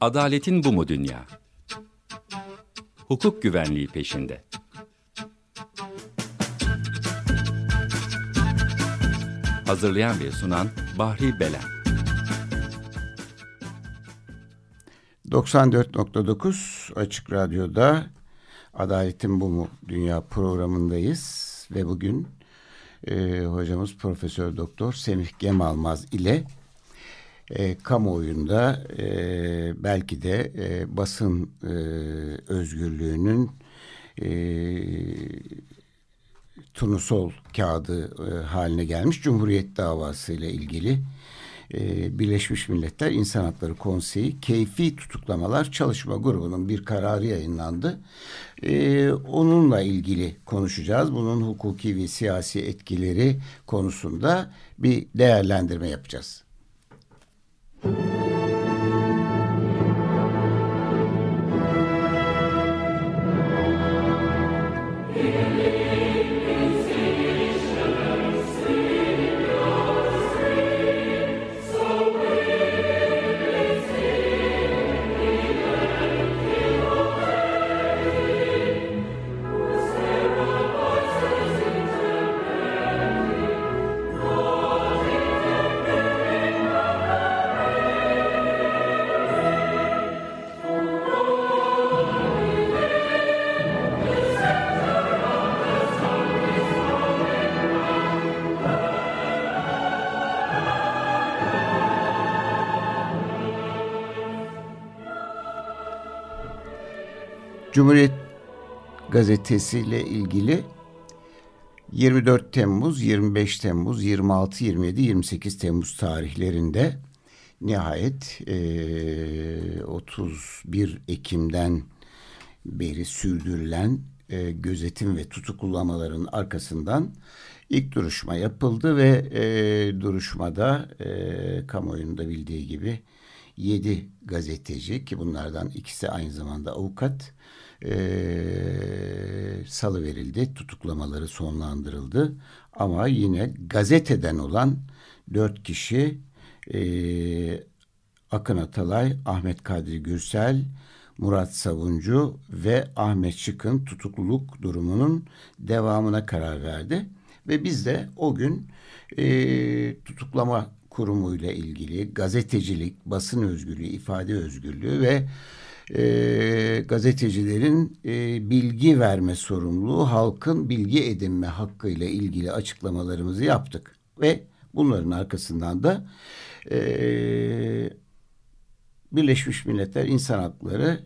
Adaletin bu mu dünya? Hukuk güvenliği peşinde. Hazırlayan ve sunan Bahri Belen. 94.9 Açık Radyo'da Adaletin Bu Mu Dünya programındayız ve bugün e, hocamız Profesör Doktor Semih Gemalmaz ile e, kamuoyunda e, belki de e, basın e, özgürlüğünün e, turnusol kağıdı e, haline gelmiş Cumhuriyet davası ile ilgili e, Birleşmiş Milletler İnsan Hakları Konseyi keyfi tutuklamalar çalışma grubunun bir kararı yayınlandı. E, onunla ilgili konuşacağız. Bunun hukuki ve siyasi etkileri konusunda bir değerlendirme yapacağız. Müzik Cumhuriyet Gazetesi ile ilgili 24 Temmuz, 25 Temmuz, 26, 27, 28 Temmuz tarihlerinde nihayet e, 31 Ekim'den beri sürdürülen e, gözetim ve tutuklamaların arkasından ilk duruşma yapıldı ve e, duruşmada e, kamuoyunda bildiği gibi yedi gazeteci ki bunlardan ikisi aynı zamanda avukat e, salı verildi. Tutuklamaları sonlandırıldı. Ama yine gazeteden olan dört kişi e, Akın Atalay, Ahmet Kadri Gürsel, Murat Savuncu ve Ahmet Şık'ın tutukluluk durumunun devamına karar verdi. Ve biz de o gün e, tutuklama kurumuyla ilgili gazetecilik, basın özgürlüğü, ifade özgürlüğü ve e, gazetecilerin e, bilgi verme sorumluluğu, halkın bilgi edinme hakkıyla ilgili açıklamalarımızı yaptık. Ve bunların arkasından da e, Birleşmiş Milletler İnsan Hakları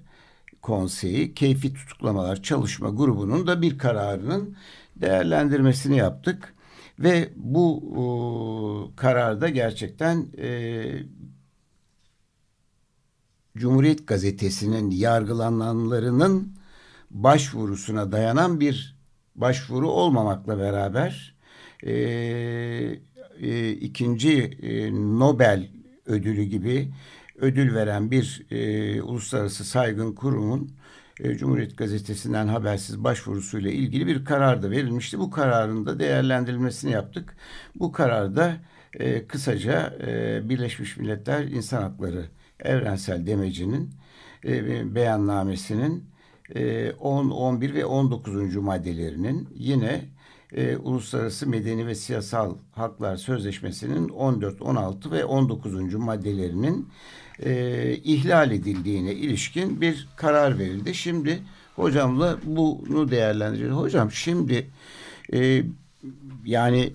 Konseyi Keyfi Tutuklamalar Çalışma Grubu'nun da bir kararının değerlendirmesini yaptık. Ve bu o, kararda gerçekten e, Cumhuriyet Gazetesi'nin yargılananlarının başvurusuna dayanan bir başvuru olmamakla beraber e, e, ikinci e, Nobel ödülü gibi ödül veren bir e, uluslararası saygın kurumun e, Cumhuriyet Gazetesi'nden habersiz başvurusuyla ilgili bir karar da verilmişti. Bu kararın da değerlendirilmesini yaptık. Bu kararda e, kısaca e, Birleşmiş Milletler İnsan Hakları evrensel demecinin e, beyannamesinin e, 10, 11 ve 19. maddelerinin yine e, Uluslararası Medeni ve Siyasal Haklar Sözleşmesi'nin 14, 16 ve 19. maddelerinin e, ihlal edildiğine ilişkin bir karar verildi. Şimdi hocamla bunu değerlendireceğiz. Hocam şimdi e, yani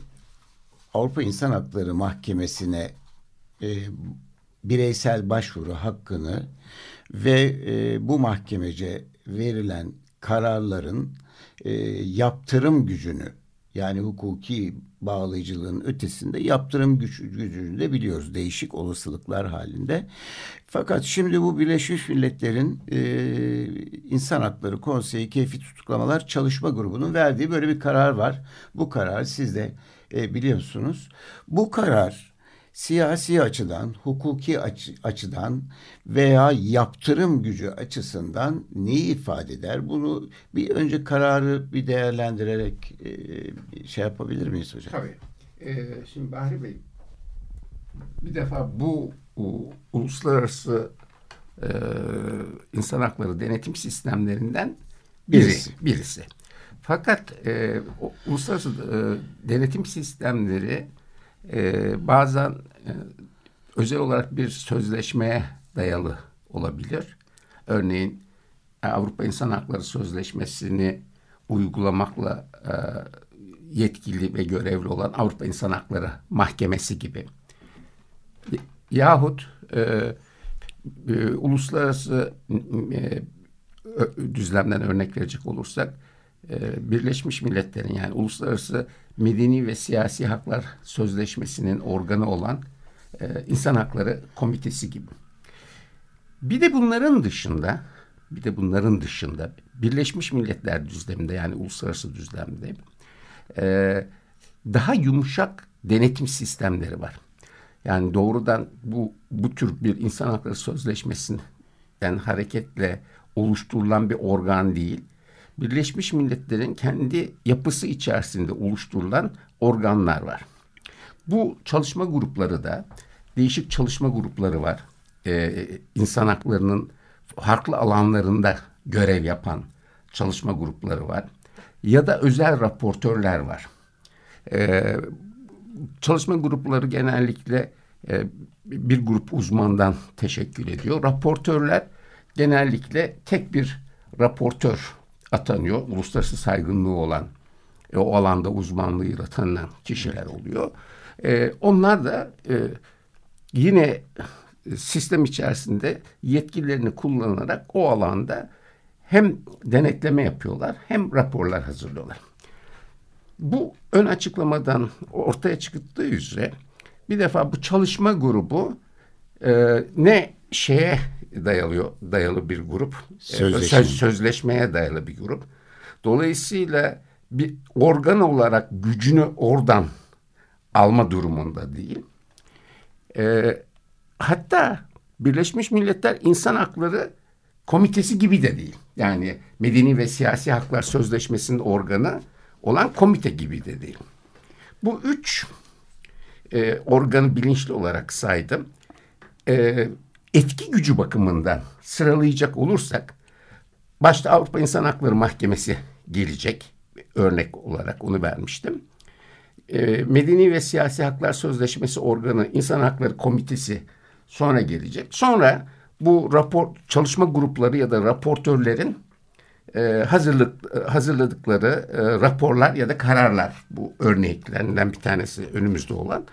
Avrupa İnsan Hakları Mahkemesi'ne e, bireysel başvuru hakkını ve e, bu mahkemece verilen kararların e, yaptırım gücünü yani hukuki bağlayıcılığın ötesinde yaptırım güç, gücünü de biliyoruz değişik olasılıklar halinde. Fakat şimdi bu Birleşmiş Milletler'in e, İnsan Hakları Konseyi Keyfi Tutuklamalar Çalışma Grubu'nun verdiği böyle bir karar var. Bu karar siz de e, biliyorsunuz. Bu karar siyasi açıdan, hukuki açı, açıdan veya yaptırım gücü açısından neyi ifade eder? Bunu bir önce kararı bir değerlendirerek e, şey yapabilir miyiz hocam? Tabii. Ee, şimdi Bahri Bey bir defa bu u, uluslararası e, insan hakları denetim sistemlerinden biri, birisi. birisi. Fakat e, o, uluslararası e, denetim sistemleri e, bazen e, özel olarak bir sözleşmeye dayalı olabilir. Örneğin Avrupa İnsan Hakları Sözleşmesi'ni uygulamakla e, yetkili ve görevli olan Avrupa İnsan Hakları Mahkemesi gibi. Yahut e, e, uluslararası e, düzlemden örnek verecek olursak e, Birleşmiş Milletler'in yani Uluslararası Medeni ve Siyasi Haklar Sözleşmesi'nin organı olan e, İnsan Hakları Komitesi gibi. Bir de bunların dışında bir de bunların dışında Birleşmiş Milletler düzleminde yani uluslararası düzlemde e, daha yumuşak denetim sistemleri var. Yani doğrudan bu bu tür bir insan hakları sözleşmesinden hareketle oluşturulan bir organ değil. Birleşmiş Milletler'in kendi yapısı içerisinde oluşturulan organlar var. Bu çalışma grupları da değişik çalışma grupları var. Ee, insan haklarının farklı alanlarında görev yapan çalışma grupları var. Ya da özel raportörler var. Ee, çalışma grupları genellikle e, bir grup uzmandan teşekkül ediyor. Raportörler genellikle tek bir raportör atanıyor. Uluslararası saygınlığı olan e, o alanda uzmanlığıyla tanınan kişiler oluyor. E, onlar da e, yine sistem içerisinde yetkilerini kullanarak o alanda hem denetleme yapıyorlar hem raporlar hazırlıyorlar. Bu ön açıklamadan ortaya çıktığı üzere bir defa bu çalışma grubu e, ne şeye dayalıyor, dayalı bir grup, Sözleşme. sözleşmeye dayalı bir grup. Dolayısıyla bir organ olarak gücünü oradan alma durumunda değil. E, hatta Birleşmiş Milletler İnsan Hakları Komitesi gibi de değil. Yani Medeni ve Siyasi Haklar Sözleşmesi'nin organı olan komite gibi de değil. Bu üç e, organı bilinçli olarak saydım. E, etki gücü bakımından sıralayacak olursak başta Avrupa İnsan Hakları Mahkemesi gelecek örnek olarak onu vermiştim. E, Medeni ve Siyasi Haklar Sözleşmesi organı İnsan Hakları Komitesi sonra gelecek. Sonra bu rapor çalışma grupları ya da raportörlerin e, hazırlık hazırladıkları e, raporlar ya da kararlar bu örneklerinden bir tanesi önümüzde olan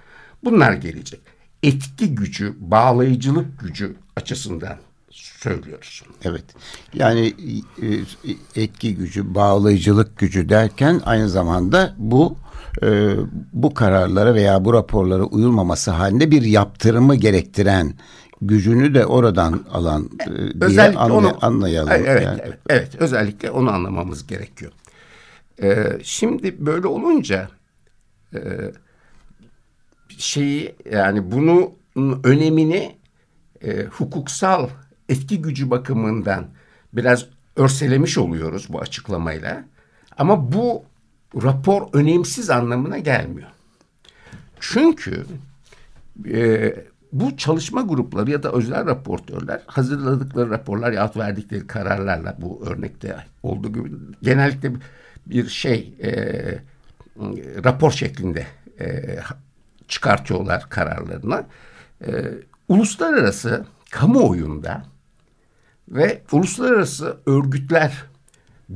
bunlar gelecek. Etki gücü, bağlayıcılık gücü açısından söylüyoruz. Evet. Yani e, etki gücü, bağlayıcılık gücü derken aynı zamanda bu e, bu kararlara veya bu raporlara uyulmaması halinde bir yaptırımı gerektiren gücünü de oradan alan e, diye anlay onu, anlayalım. Evet, yani. evet, evet, özellikle onu anlamamız gerekiyor. Ee, şimdi böyle olunca e, şeyi yani bunu önemini e, hukuksal etki gücü bakımından biraz örselemiş oluyoruz bu açıklamayla. Ama bu rapor önemsiz anlamına gelmiyor. Çünkü e, bu çalışma grupları ya da özel raportörler hazırladıkları raporlar ya verdikleri kararlarla bu örnekte olduğu gibi genellikle bir şey e, rapor şeklinde e, çıkartıyorlar kararlarını. E, uluslararası kamuoyunda ve uluslararası örgütler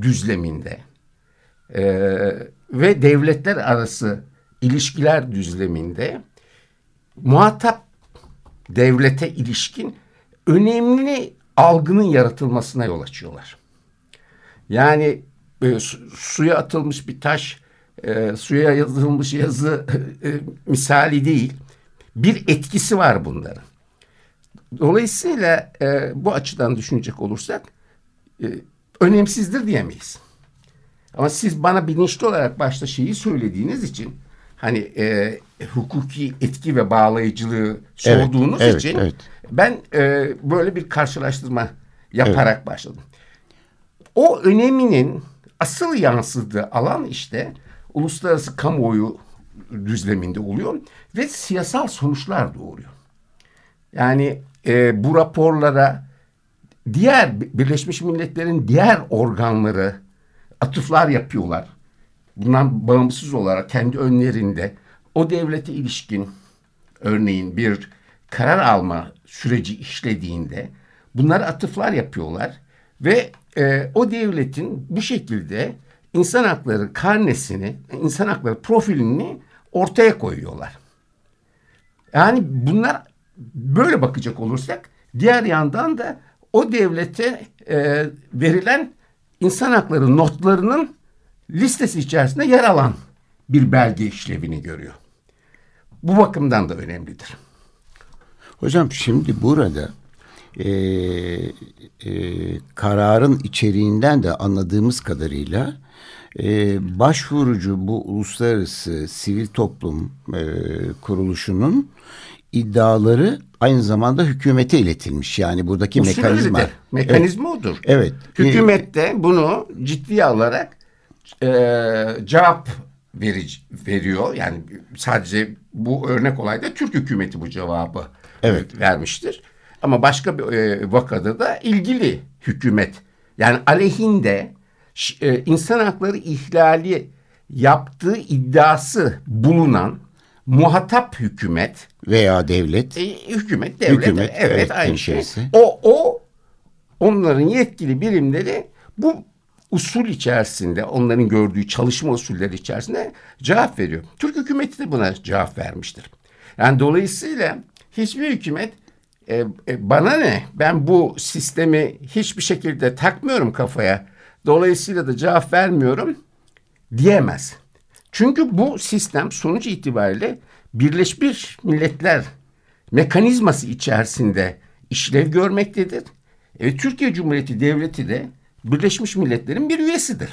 düzleminde e, ve devletler arası ilişkiler düzleminde muhatap devlete ilişkin önemli algının yaratılmasına yol açıyorlar. Yani e, su, suya atılmış bir taş, e, suya yazılmış yazı e, misali değil. Bir etkisi var bunların. Dolayısıyla e, bu açıdan düşünecek olursak e, önemsizdir diyemeyiz. Ama siz bana bilinçli olarak başta şeyi söylediğiniz için hani e, hukuki etki ve bağlayıcılığı sorduğunuz evet, için evet. ben e, böyle bir karşılaştırma yaparak evet. başladım. O öneminin asıl yansıdığı alan işte uluslararası kamuoyu düzleminde oluyor ve siyasal sonuçlar doğuruyor. Yani e, bu raporlara diğer Birleşmiş Milletler'in diğer organları atıflar yapıyorlar. Bundan bağımsız olarak kendi önlerinde o devlete ilişkin örneğin bir karar alma süreci işlediğinde bunlar atıflar yapıyorlar ve e, o devletin bu şekilde insan hakları karnesini, insan hakları profilini ortaya koyuyorlar. Yani bunlar böyle bakacak olursak diğer yandan da o devlete e, verilen insan hakları notlarının listesi içerisinde yer alan bir belge işlevini görüyor. Bu bakımdan da önemlidir. Hocam şimdi burada e, e, kararın içeriğinden de anladığımız kadarıyla e, başvurucu bu uluslararası sivil toplum e, kuruluşunun iddiaları aynı zamanda hükümete iletilmiş. Yani buradaki Usul mekanizma. öyledir. Mekanizma evet. odur. Evet. Hükümet de bunu ciddiye alarak e, cevap verici, veriyor. Yani sadece bu örnek olayda Türk hükümeti bu cevabı Evet. vermiştir. Ama başka bir e, vakada da ilgili hükümet yani aleyhinde e, insan hakları ihlali yaptığı iddiası bulunan muhatap hükümet veya devlet. e, hükümet, devlet, Hükümet, evet, evet, aynı şey. hemşerisi. O, o onların yetkili birimleri bu usul içerisinde, onların gördüğü çalışma usulleri içerisinde cevap veriyor. Türk hükümeti de buna cevap vermiştir. Yani dolayısıyla hiçbir hükümet e, e, bana ne ben bu sistemi hiçbir şekilde takmıyorum kafaya. Dolayısıyla da cevap vermiyorum diyemez. Çünkü bu sistem sonuç itibariyle Birleşmiş Milletler mekanizması içerisinde işlev görmektedir. E, Türkiye Cumhuriyeti Devleti de Birleşmiş Milletler'in bir üyesidir.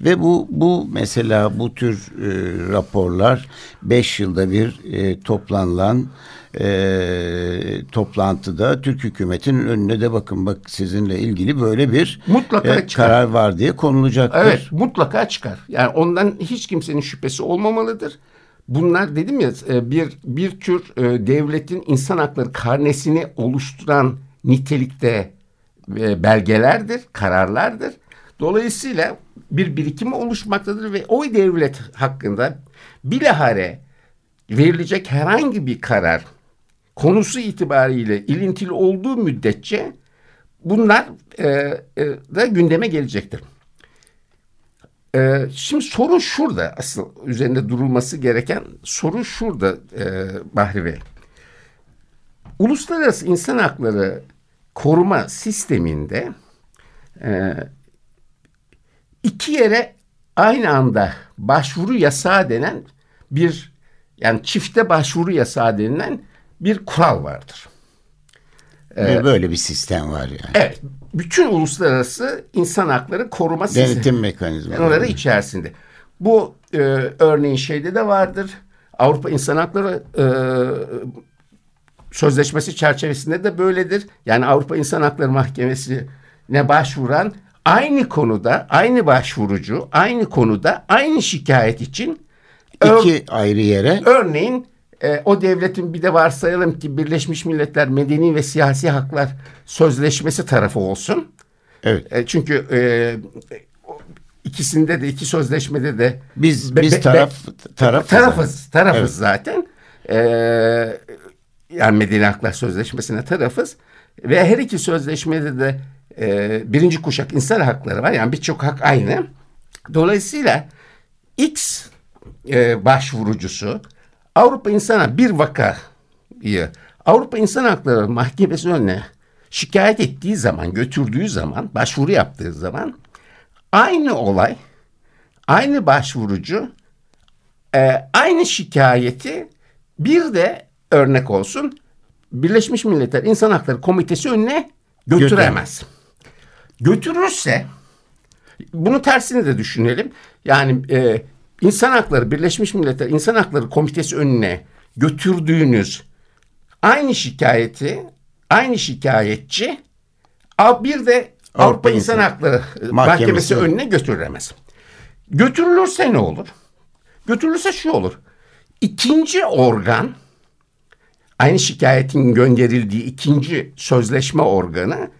Ve bu bu mesela bu tür e, raporlar beş yılda bir e, toplanılan e, toplantıda Türk hükümetinin önüne de bakın bak sizinle ilgili böyle bir Mutlaka e, çıkar. karar var diye konulacaktır. Evet mutlaka çıkar. Yani ondan hiç kimsenin şüphesi olmamalıdır. Bunlar dedim ya e, bir bir tür e, devletin insan hakları karnesini oluşturan nitelikte e, belgelerdir, kararlardır. Dolayısıyla bir birikimi oluşmaktadır ve o devlet hakkında bilahare verilecek herhangi bir karar konusu itibariyle ilintili olduğu müddetçe bunlar e, e, da gündeme gelecektir. E, şimdi sorun şurada asıl üzerinde durulması gereken sorun şurada e, Bahri Bey. Uluslararası insan hakları koruma sisteminde e, iki yere aynı anda başvuru yasağı denen bir yani çifte başvuru yasağı denilen bir kural vardır. Ve böyle bir sistem var yani. Evet, bütün uluslararası insan hakları koruma sistemi. Denetim mekanizmaları. İçerisinde. Bu e, örneğin şeyde de vardır. Avrupa İnsan Hakları e, Sözleşmesi çerçevesinde de böyledir. Yani Avrupa İnsan Hakları Mahkemesi'ne başvuran aynı konuda, aynı başvurucu, aynı konuda, aynı şikayet için İki ayrı yere Örneğin e, o devletin bir de varsayalım ki Birleşmiş Milletler Medeni ve Siyasi Haklar Sözleşmesi tarafı olsun. evet E, çünkü e, ikisinde de iki sözleşmede de biz Be- biz be- taraf taraf tarafız tarafız Evet. zaten. E, yani Medeni Haklar Sözleşmesi'ne tarafız ve her iki sözleşmede de e, birinci kuşak insan hakları var. Yani birçok hak aynı. Dolayısıyla X e, başvurucusu Avrupa İnsan bir vakayı Avrupa İnsan Hakları Mahkemesi önüne şikayet ettiği zaman, götürdüğü zaman, başvuru yaptığı zaman aynı olay, aynı başvurucu e, aynı şikayeti bir de örnek olsun Birleşmiş Milletler İnsan Hakları Komitesi önüne götüremez. Götürürse bunu tersini de düşünelim. Yani e, insan hakları Birleşmiş Milletler İnsan Hakları Komitesi önüne götürdüğünüz aynı şikayeti aynı şikayetçi bir de Avrupa, Avrupa İnsan İnsan Hakları Mahkemesi. Mahkemesi önüne götürülemez. Götürülürse ne olur? Götürülürse şu olur. İkinci organ aynı şikayetin gönderildiği ikinci sözleşme organı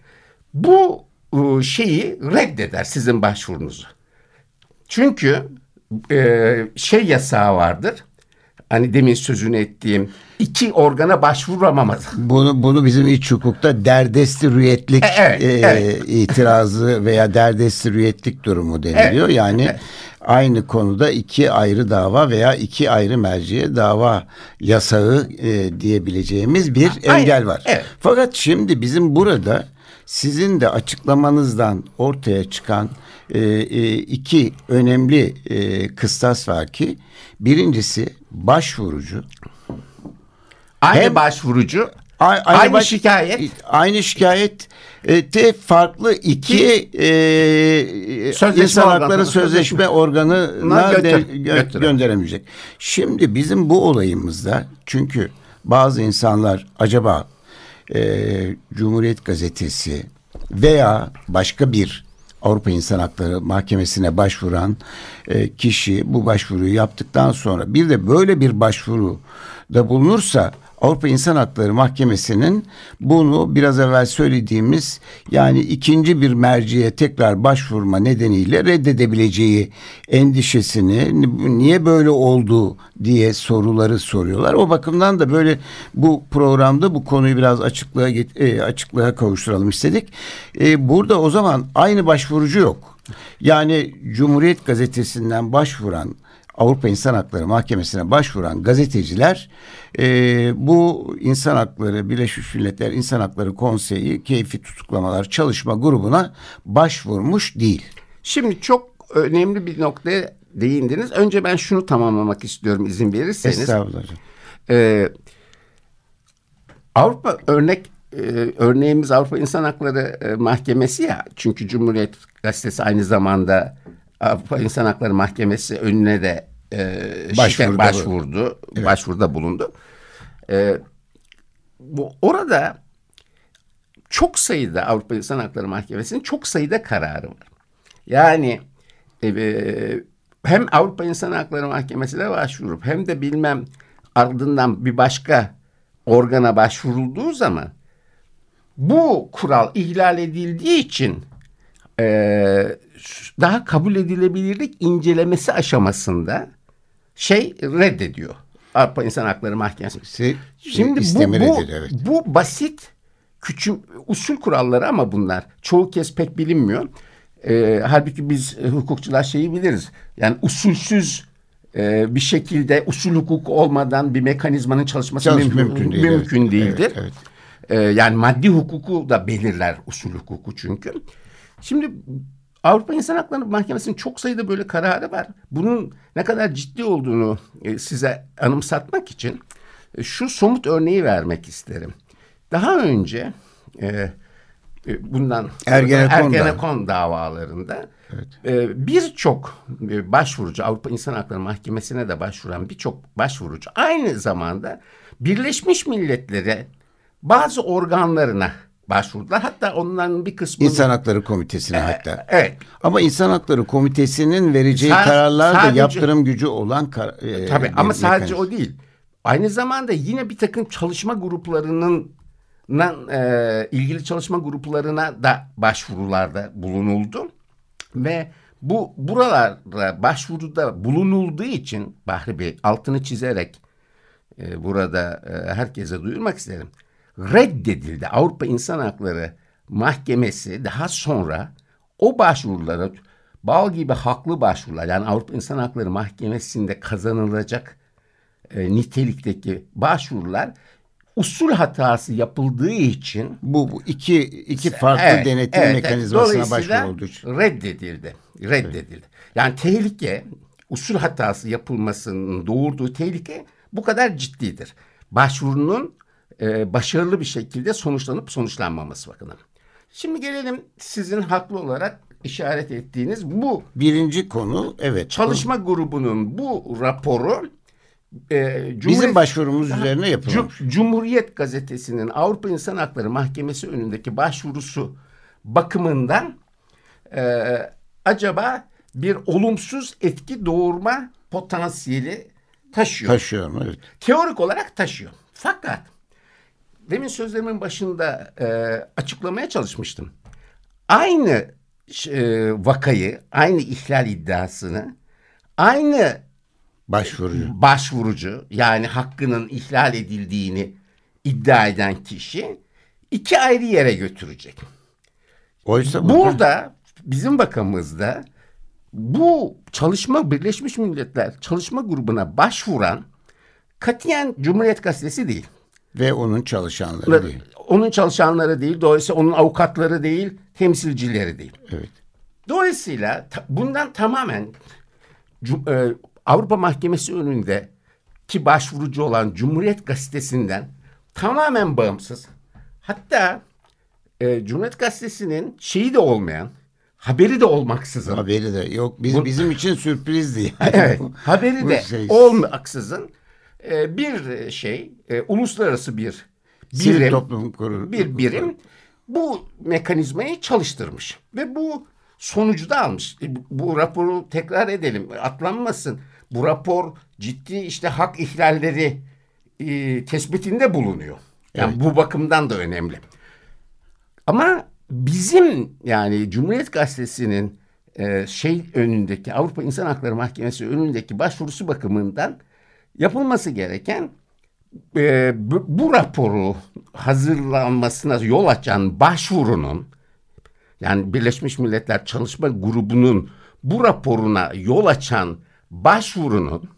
bu e, şeyi reddeder sizin başvurunuzu. Çünkü e, şey yasağı vardır. Hani demin sözünü ettiğim iki organa başvuramamaz. Bunu bunu bizim iç hukukta derdesti rüyetlik E, evet, e, evet. itirazı veya derdesti rüyetlik durumu deniliyor. Evet, yani evet. aynı konuda iki ayrı dava veya iki ayrı merciye dava yasağı e, diyebileceğimiz bir Aynen, engel var. evet. Fakat şimdi bizim burada sizin de açıklamanızdan ortaya çıkan e, e, iki önemli e, kıstas var ki birincisi başvurucu Aynı Hem- başvurucu A- aynı, baş- şikayet Aynı şikayet e, de farklı iki e, Sözleşme insan organı. hakları sözleşme organına Götür- de- gö- gönderemeyecek. Şimdi bizim bu olayımızda çünkü bazı insanlar acaba e, Cumhuriyet Gazetesi veya başka bir Avrupa İnsan Hakları Mahkemesi'ne başvuran e, kişi bu başvuruyu yaptıktan sonra bir de böyle bir başvuru da bulunursa Avrupa İnsan Hakları Mahkemesi'nin bunu biraz evvel söylediğimiz yani ikinci bir merciye tekrar başvurma nedeniyle reddedebileceği endişesini niye böyle oldu diye soruları soruyorlar. O bakımdan da böyle bu programda bu konuyu biraz açıklığa e, açıklığa kavuşturalım istedik. E, burada o zaman aynı başvurucu yok. Yani Cumhuriyet Gazetesi'nden başvuran Avrupa İnsan Hakları Mahkemesi'ne başvuran gazeteciler e, bu İnsan Hakları Birleşmiş Milletler İnsan Hakları Konseyi keyfi tutuklamalar çalışma grubuna başvurmuş değil. Şimdi çok önemli bir noktaya değindiniz. Önce ben şunu tamamlamak istiyorum izin verirseniz. Estağfurullah. Ee, Avrupa örnek e, örneğimiz Avrupa İnsan Hakları e, Mahkemesi ya. Çünkü Cumhuriyet Gazetesi aynı zamanda Avrupa İnsan Hakları Mahkemesi önüne de e, Başvuruda şike- başvurdu, başvuruda bulundu. E, bu orada çok sayıda Avrupa İnsan Hakları Mahkemesi'nin çok sayıda kararı var. Yani e, hem Avrupa İnsan Hakları Mahkemesi'ne başvurup hem de bilmem ardından bir başka organa başvurulduğu zaman bu kural ihlal edildiği için e, daha kabul edilebilirlik incelemesi aşamasında şey reddediyor. Avrupa İnsan Hakları Mahkemesi. Se- Şimdi bu, bu, edilir, evet. bu basit küçük usul kuralları ama bunlar çoğu kez pek bilinmiyor. Ee, halbuki biz e, hukukçular şeyi biliriz. Yani usulsüz e, bir şekilde usul hukuk olmadan bir mekanizmanın çalışması Çalış- mümkün, mümkün değil, mümkün evet. değildir. Evet, Ee, yani maddi hukuku da belirler usul hukuku çünkü. Şimdi Avrupa İnsan Hakları Mahkemesi'nin çok sayıda böyle kararı var. Bunun ne kadar ciddi olduğunu e, size anımsatmak için e, şu somut örneği vermek isterim. Daha önce e, bundan Ergenekon Ergenekon davalarında e, birçok başvurucu Avrupa İnsan Hakları Mahkemesi'ne de başvuran birçok başvurucu aynı zamanda Birleşmiş Milletler'e bazı organlarına başvurdular. Hatta onların bir kısmı İnsan Hakları Komitesi'ne hatta. Evet. Ama İnsan Hakları Komitesi'nin vereceği Sa- kararlar da yaptırım gücü olan kar, e, Tabii bir ama sadece o değil. Aynı zamanda yine bir takım çalışma gruplarının e, ilgili çalışma gruplarına da başvurularda bulunuldu. Ve bu buralara başvuruda bulunulduğu için Bahri Bey altını çizerek e, burada e, herkese duyurmak isterim. Reddedildi. Avrupa İnsan Hakları Mahkemesi daha sonra o başvuruları bal gibi haklı başvurular yani Avrupa İnsan Hakları Mahkemesi'nde kazanılacak e, nitelikteki başvurular usul hatası yapıldığı için Bu, bu iki iki farklı Evet, denetim evet, evet. mekanizmasına Dolayısıyla başvuru olduğu için. reddedildi. Reddedildi. Yani tehlike usul hatası yapılmasının doğurduğu tehlike bu kadar ciddidir. Başvurunun e, başarılı bir şekilde sonuçlanıp sonuçlanmaması bakımından. Şimdi gelelim sizin haklı olarak işaret ettiğiniz bu Birinci konu evet. çalışma grubunun bu raporu e, Bizim başvurumuz üzerine yapılmış. Cum- Cumhuriyet Gazetesi'nin Avrupa İnsan Hakları Mahkemesi önündeki başvurusu bakımından e, acaba bir olumsuz etki doğurma potansiyeli taşıyor. Taşıyorum evet. Teorik olarak taşıyor. Fakat demin sözlerimin başında e, açıklamaya çalışmıştım. aynı e, vakayı, aynı ihlal iddiasını, aynı Başvurucu. başvurucu yani hakkının ihlal edildiğini iddia eden kişi iki ayrı yere götürecek. Oysa bu- Burada bizim bakanımızda bu çalışma Birleşmiş Milletler çalışma grubuna başvuran katiyen Cumhuriyet Gazetesi değil. Ve onun çalışanları değil. Onun çalışanları değil, dolayısıyla onun avukatları değil, temsilcileri değil. Evet. Dolayısıyla bundan tamamen e, Avrupa Mahkemesi önünde ki başvurucu olan Cumhuriyet Gazetesi'nden tamamen bağımsız. Hatta e, Cumhuriyet Gazetesi'nin şeyi de olmayan, haberi de olmaksızın. Haberi de yok. Biz, Bu- bizim için sürprizdi. Yani. Evet, haberi de şey- olmaksızın e, bir şey, e, uluslararası bir birim, toplum kurulu. bir birim bu mekanizmayı çalıştırmış ve bu sonucu da almış. E, bu- raporu tekrar edelim, atlanmasın. Bu rapor ciddi işte hak ihlalleri e, tespitinde bulunuyor. Yani bu bakımdan da önemli. Ama bizim yani Cumhuriyet Gazetesi'nin e, şey önündeki Avrupa İnsan Hakları Mahkemesi önündeki başvurusu bakımından yapılması gereken e, bu, bu raporu hazırlanmasına yol açan başvurunun yani Birleşmiş Milletler Çalışma Grubu'nun bu raporuna yol açan başvurunun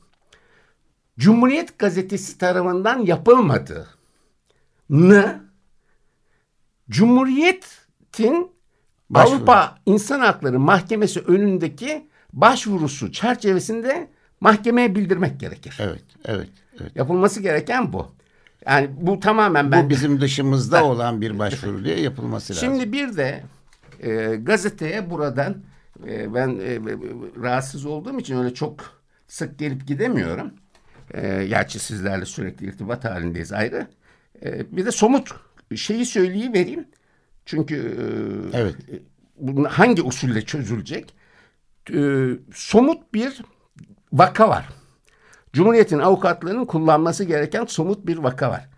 Cumhuriyet Gazetesi tarafından yapılmadığını Cumhuriyet'in Başvuru. Avrupa İnsan Hakları Mahkemesi önündeki başvurusu çerçevesinde mahkemeye bildirmek gerekir. Evet, evet, evet. Yapılması gereken bu. Yani bu tamamen ben Bu bizim dışımızda olan bir başvuru diye yapılması lazım. Şimdi bir de e, gazeteye buradan e, ben e, rahatsız olduğum için öyle çok sık gelip gidemiyorum. E, gerçi sizlerle sürekli irtibat halindeyiz ayrı. E, bir de somut şeyi söyleyivereyim. Çünkü e, Evet. bunun hangi usulle çözülecek? E, somut bir vaka var. Cumhuriyet'in avukatlarının kullanması gereken somut bir vaka var.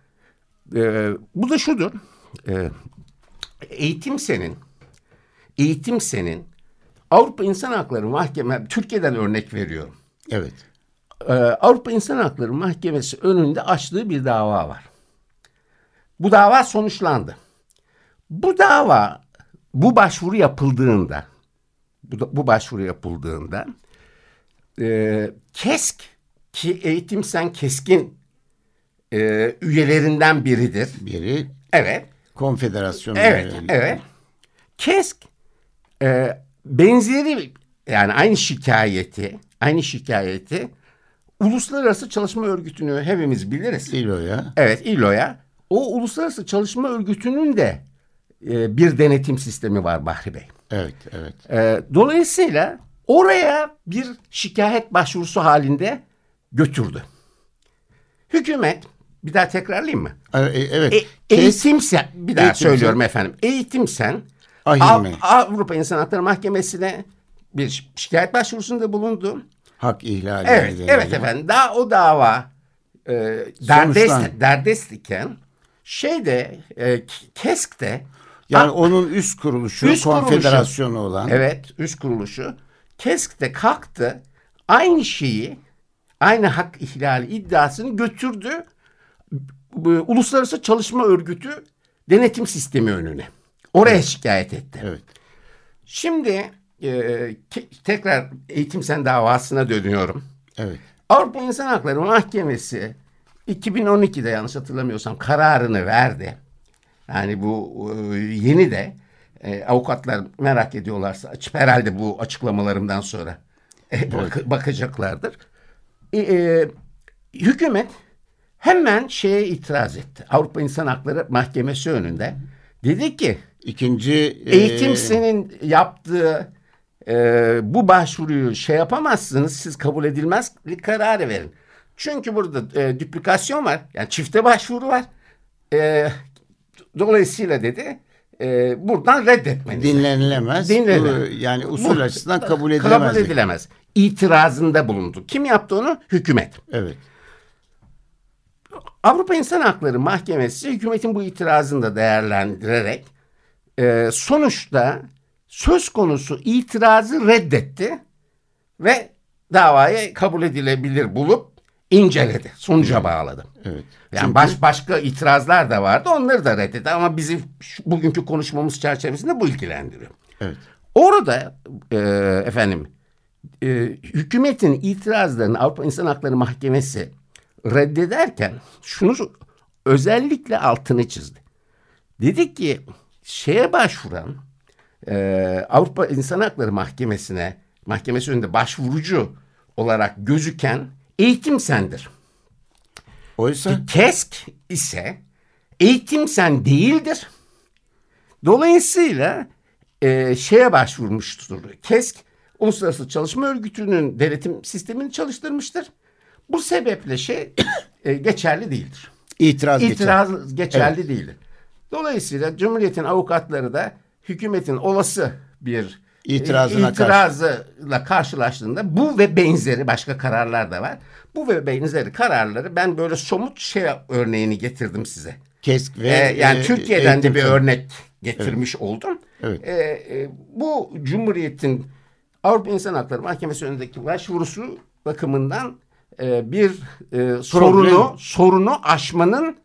E, bu da şudur. E, eğitim senin, eğitim senin Avrupa İnsan Hakları Mahkeme, Türkiye'den örnek veriyorum. Evet. Ee, Avrupa İnsan Hakları Mahkemesi önünde açtığı bir dava var. Bu dava sonuçlandı. Bu dava, bu başvuru yapıldığında, bu, da- bu başvuru yapıldığında, e, KESK ki Eğitim Sen Keskin e, üyelerinden biridir. Biri Evet. konfederasyonu. Evet, evet. KESK e, benzeri yani aynı şikayeti, aynı şikayeti Uluslararası Çalışma Örgütü'nü hepimiz biliriz. İLO'ya. Evet, İLO'ya. O Uluslararası Çalışma Örgütü'nün de e, bir denetim sistemi var Bahri Bey. Evet, evet. E, dolayısıyla oraya bir şikayet başvurusu halinde götürdü. Hükümet, bir daha tekrarlayayım mı? E, Evet. E, eğitimsen, bir daha Eğitimsen. söylüyorum efendim. Eğitimsen. Av- Avrupa İnsan Hakları Mahkemesi'ne bir şi- şikayet başvurusunda bulundu. hak ihlali. Evet, evet efendim. Daha o dava e, derdest, derdest iken şeyde e, KESK'te Yani onun üst kuruluşu, Üst kuruluşu. konfederasyonu olan. Evet, üst kuruluşu. KESK'te kalktı. Aynı şeyi, aynı hak ihlali iddiasını götürdü. Uluslararası Çalışma Örgütü denetim sistemi önüne. Oraya şikayet etti. Evet. Şimdi e, te- tekrar eğitim sen davasına dönüyorum. Evet. Avrupa İnsan Hakları Mahkemesi 2012'de yanlış hatırlamıyorsam kararını verdi. Yani bu e, yeni de e, avukatlar merak ediyorlarsa açıp herhalde bu açıklamalarımdan sonra e, bak- bakacaklardır. E, e, hükümet hemen şeye itiraz etti. Avrupa İnsan Hakları Mahkemesi önünde. Dedi ki İkinci Eğitim e, senin yaptığı e, bu başvuruyu şey yapamazsınız. Siz kabul edilmez kararı verin. Çünkü burada e, duplikasyon var. Yani çifte başvuru var. E, dolayısıyla dedi e, buradan reddetmeniz. dinlenilemez. Dinlenilemez. Bu, yani usul Bu- açısından kabul edilemez. Kabul edilemez. İtirazında bulundu. Kim yaptı onu? Hükümet. Evet. Avrupa İnsan Hakları Mahkemesi hükümetin bu itirazını da değerlendirerek e, sonuçta söz konusu itirazı reddetti ve davayı kabul edilebilir bulup inceledi. Sonuca bağladı. Evet. Yani Çünkü- baş, başka itirazlar da vardı. Onları da reddetti ama bizi şu- bugünkü konuşmamız çerçevesinde bu ilgilendiriyor. Evet. Orada e, efendim e, hükümetin itirazlarını Avrupa İnsan Hakları Mahkemesi reddederken şunu özellikle altını çizdi. Dedi ki şeye başvuran e, Avrupa İnsan Hakları Mahkemesi'ne mahkemesi önünde başvurucu olarak gözüken eğitim sendir. Oysa KESK ise eğitim sen değildir. Dolayısıyla e, şeye başvurmuştur. KESK Uluslararası Çalışma Örgütü'nün denetim sistemini çalıştırmıştır. Bu sebeple şey e, geçerli değildir. itiraz, geçer. İtiraz geçerli değildir. Dolayısıyla Cumhuriyet'in avukatları da hükümetin olası bir İtirazına itirazıyla karşılaştığında bu ve benzeri başka kararlar da var. Bu ve benzeri kararları ben böyle somut şey örneğini getirdim size. Kesk ve Ee, yani e, Türkiye'den de bir örnek getirmiş oldum. Evet. Ee, e, bu Cumhuriyet'in Avrupa İnsan Hakları Mahkemesi önündeki başvurusu bakımından e, bir e, sorunu sorunu aşmanın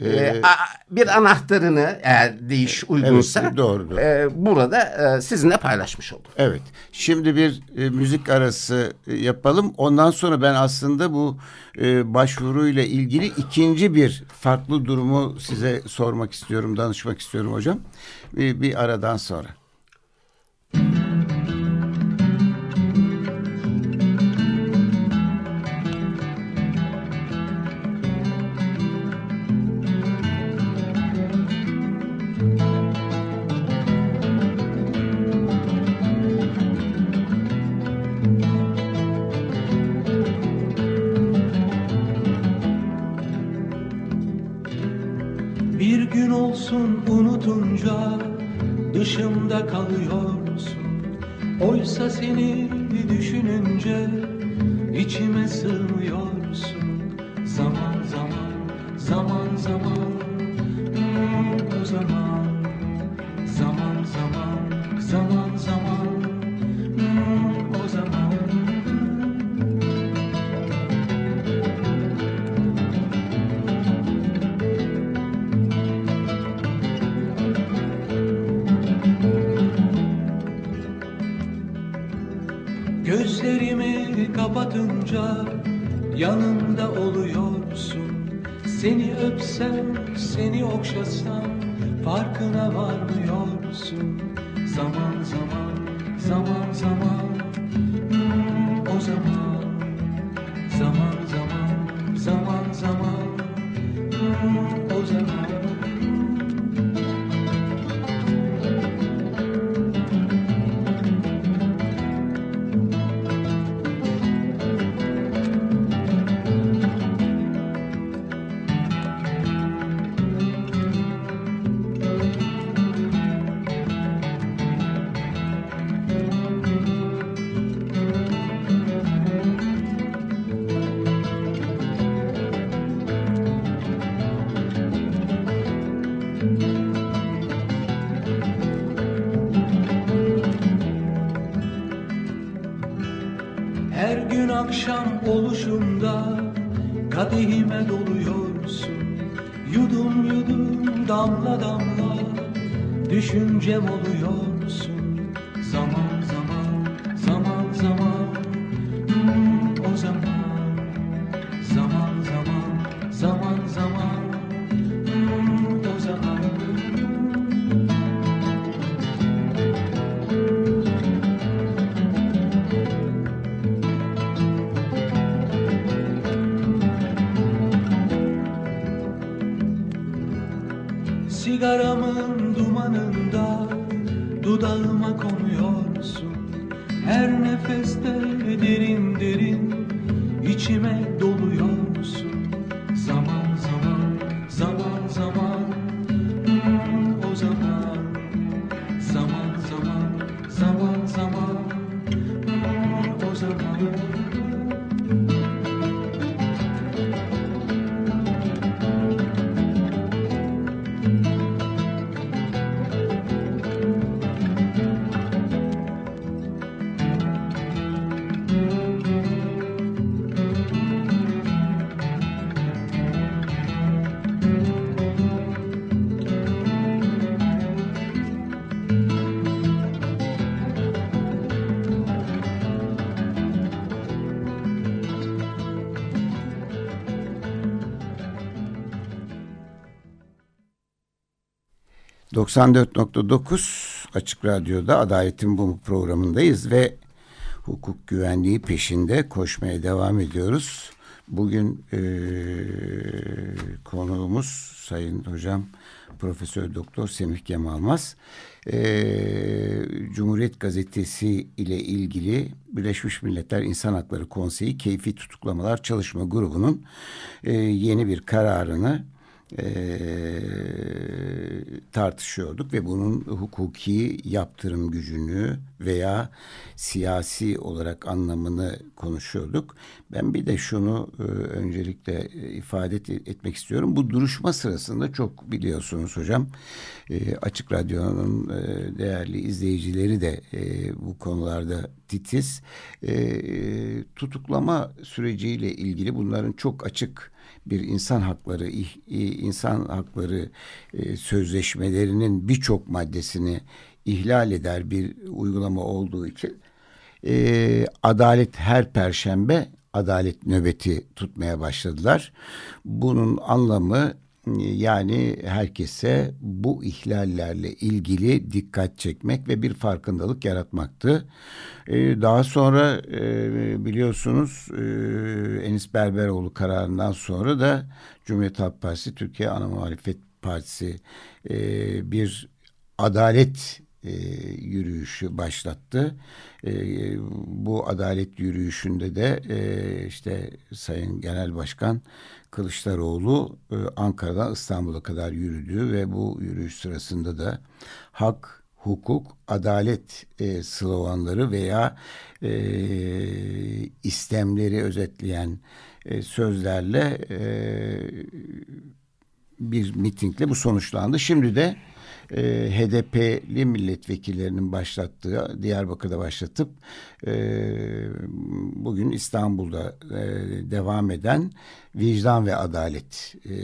Ee, a- bir anahtarını eğer değiş uygunsa Evet, doğru, doğru. e, burada e, sizinle paylaşmış oldum. Evet. Şimdi bir e, müzik arası e, yapalım. Ondan sonra ben aslında bu e, başvuruyla ilgili ikinci bir farklı durumu size sormak istiyorum, danışmak istiyorum hocam. Bir, bir aradan sonra. Unutunca dışımda kalıyorsun. Oysa seni düşününce içime sığmıyorsun. Zaman zaman, zaman zaman hmm, o Zaman kapatınca yanımda oluyorsun. Seni öpsem, seni okşasam farkına varmıyorsun. Zaman zaman, zaman zaman 94.9 Açık Radyo'da Adaletin Bu programındayız ve hukuk güvenliği peşinde koşmaya devam ediyoruz. Bugün e, konuğumuz Sayın Hocam Profesör Doktor Semih Kemalmaz. E, Cumhuriyet Gazetesi ile ilgili Birleşmiş Milletler İnsan Hakları Konseyi Keyfi Tutuklamalar Çalışma Grubu'nun e, yeni bir kararını e, tartışıyorduk ve bunun hukuki yaptırım gücünü veya siyasi olarak anlamını konuşuyorduk. Ben bir de şunu e, öncelikle ifade et, etmek istiyorum. Bu duruşma sırasında çok biliyorsunuz hocam e, Açık Radyo'nun e, değerli izleyicileri de e, bu konularda titiz. E, tutuklama süreciyle ilgili bunların çok açık bir insan hakları insan hakları e, sözleşmelerinin birçok maddesini ihlal eder bir uygulama olduğu için e, adalet her perşembe adalet nöbeti tutmaya başladılar. Bunun anlamı yani herkese bu ihlallerle ilgili dikkat çekmek ve bir farkındalık yaratmaktı. Ee, daha sonra e, biliyorsunuz e, Enis Berberoğlu kararından sonra da Cumhuriyet Halk Partisi Türkiye Ana Muhalefet Partisi e, bir adalet yürüyüşü başlattı. Bu adalet yürüyüşünde de işte Sayın Genel Başkan Kılıçdaroğlu Ankara'dan İstanbul'a kadar yürüdü ve bu yürüyüş sırasında da hak, hukuk, adalet e, sloganları veya e, istemleri özetleyen e, sözlerle e, bir mitingle bu sonuçlandı. Şimdi de e, HDP'li milletvekillerinin başlattığı, Diyarbakır'da başlatıp e, bugün İstanbul'da e, devam eden vicdan ve adalet e,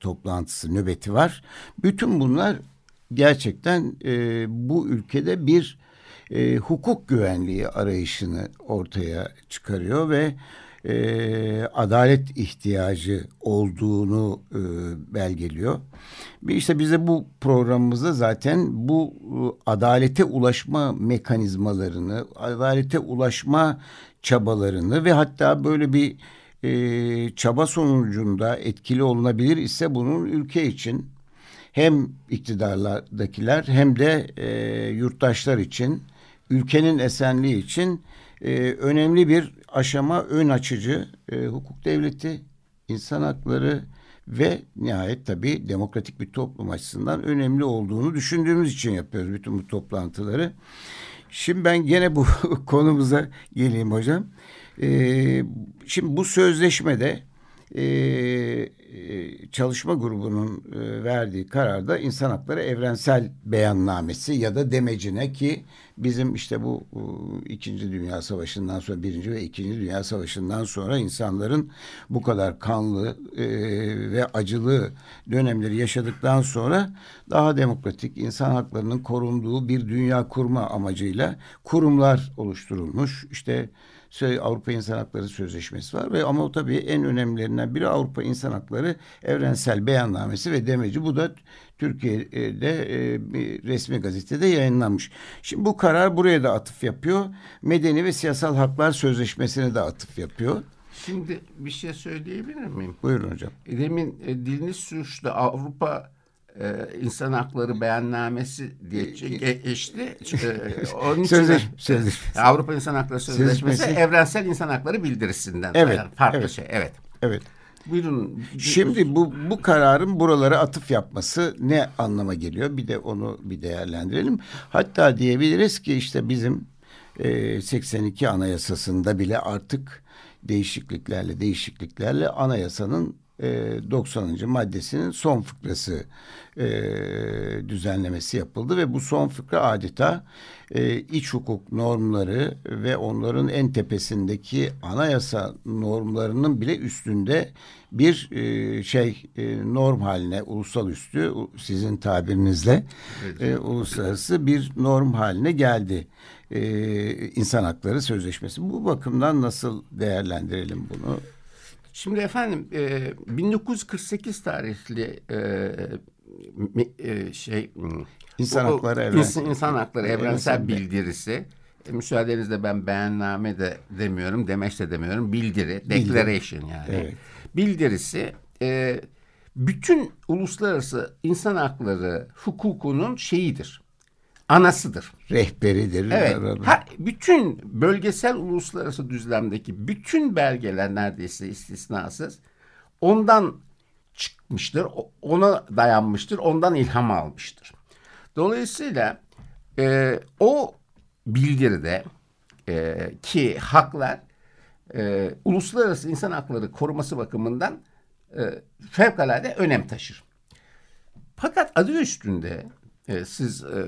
toplantısı, nöbeti var. Bütün bunlar gerçekten e, bu ülkede bir e, hukuk güvenliği arayışını ortaya çıkarıyor ve e, adalet ihtiyacı olduğunu e, belgeliyor. Bir işte bize bu programımızda zaten bu e, adalete ulaşma mekanizmalarını, adalete ulaşma çabalarını ve hatta böyle bir e, çaba sonucunda etkili olunabilir ise bunun ülke için hem iktidarlardakiler hem de e, yurttaşlar için ülkenin esenliği için e, önemli bir aşama ön açıcı e, hukuk devleti, insan hakları ve nihayet tabii demokratik bir toplum açısından önemli olduğunu düşündüğümüz için yapıyoruz bütün bu toplantıları. Şimdi ben gene bu konumuza geleyim hocam. Ee, şimdi bu sözleşmede e, çalışma grubunun e, verdiği kararda insan hakları evrensel beyannamesi ya da demecine ki bizim işte bu ikinci Dünya Savaşı'ndan sonra birinci ve ikinci Dünya Savaşı'ndan sonra insanların bu kadar kanlı e, ve acılı dönemleri yaşadıktan sonra daha demokratik insan haklarının korunduğu bir dünya kurma amacıyla kurumlar oluşturulmuş. İşte Avrupa İnsan Hakları Sözleşmesi var ve ama tabii en önemlilerinden biri Avrupa İnsan Hakları Evrensel Beyannamesi ve demeci bu da Türkiye'de e, bir resmi gazetede yayınlanmış. Şimdi bu karar buraya da atıf yapıyor. Medeni ve Siyasal Haklar Sözleşmesi'ne de atıf yapıyor. Şimdi bir şey söyleyebilir miyim? Buyurun hocam. Demin e, dilini sürüştü Avrupa e, İnsan Hakları Beyannamesi diye geçti. E, onun için Sözleş, sözleşmesi. Avrupa İnsan Hakları Sözleşmesi, Sözleşmesi Evrensel İnsan Hakları Bildirisinden. Evet. Yani farklı evet. şey. Evet. Evet. Buyurun. Şimdi bu bu kararın buralara atıf yapması ne anlama geliyor? Bir de onu bir değerlendirelim. Hatta diyebiliriz ki işte bizim e, 82 Anayasası'nda bile artık değişikliklerle değişikliklerle anayasanın e, 90. maddesinin son fıkrası e, düzenlemesi yapıldı ve bu son fıkra adeta e, iç hukuk normları ve onların en tepesindeki anayasa normlarının bile üstünde bir e, şey e, norm haline ulusal üstü sizin tabirinizle evet. e, uluslararası bir norm haline geldi. E, insan hakları sözleşmesi. Bu bakımdan nasıl değerlendirelim bunu? Şimdi efendim e, 1948 tarihli e, e, şey İnsan o- Hakları Evrensel- İnsan, İnsan Hakları Evrensel Bildirisi. E, müsaadenizle ben beyanname de demiyorum, demeç de demiyorum. Bildiri, declaration yani. Evet. Bildirisi e, bütün uluslararası insan hakları hukukunun şeyidir. Anasıdır. Rehberidir. Evet. Ha, bütün bölgesel uluslararası düzlemdeki bütün belgeler neredeyse istisnasız ondan çıkmıştır. Ona dayanmıştır. Ondan ilham almıştır. Dolayısıyla e, o bildiride e, ki haklar e, uluslararası insan hakları koruması bakımından e, fevkalade önem taşır. Fakat adı üstünde e, siz e,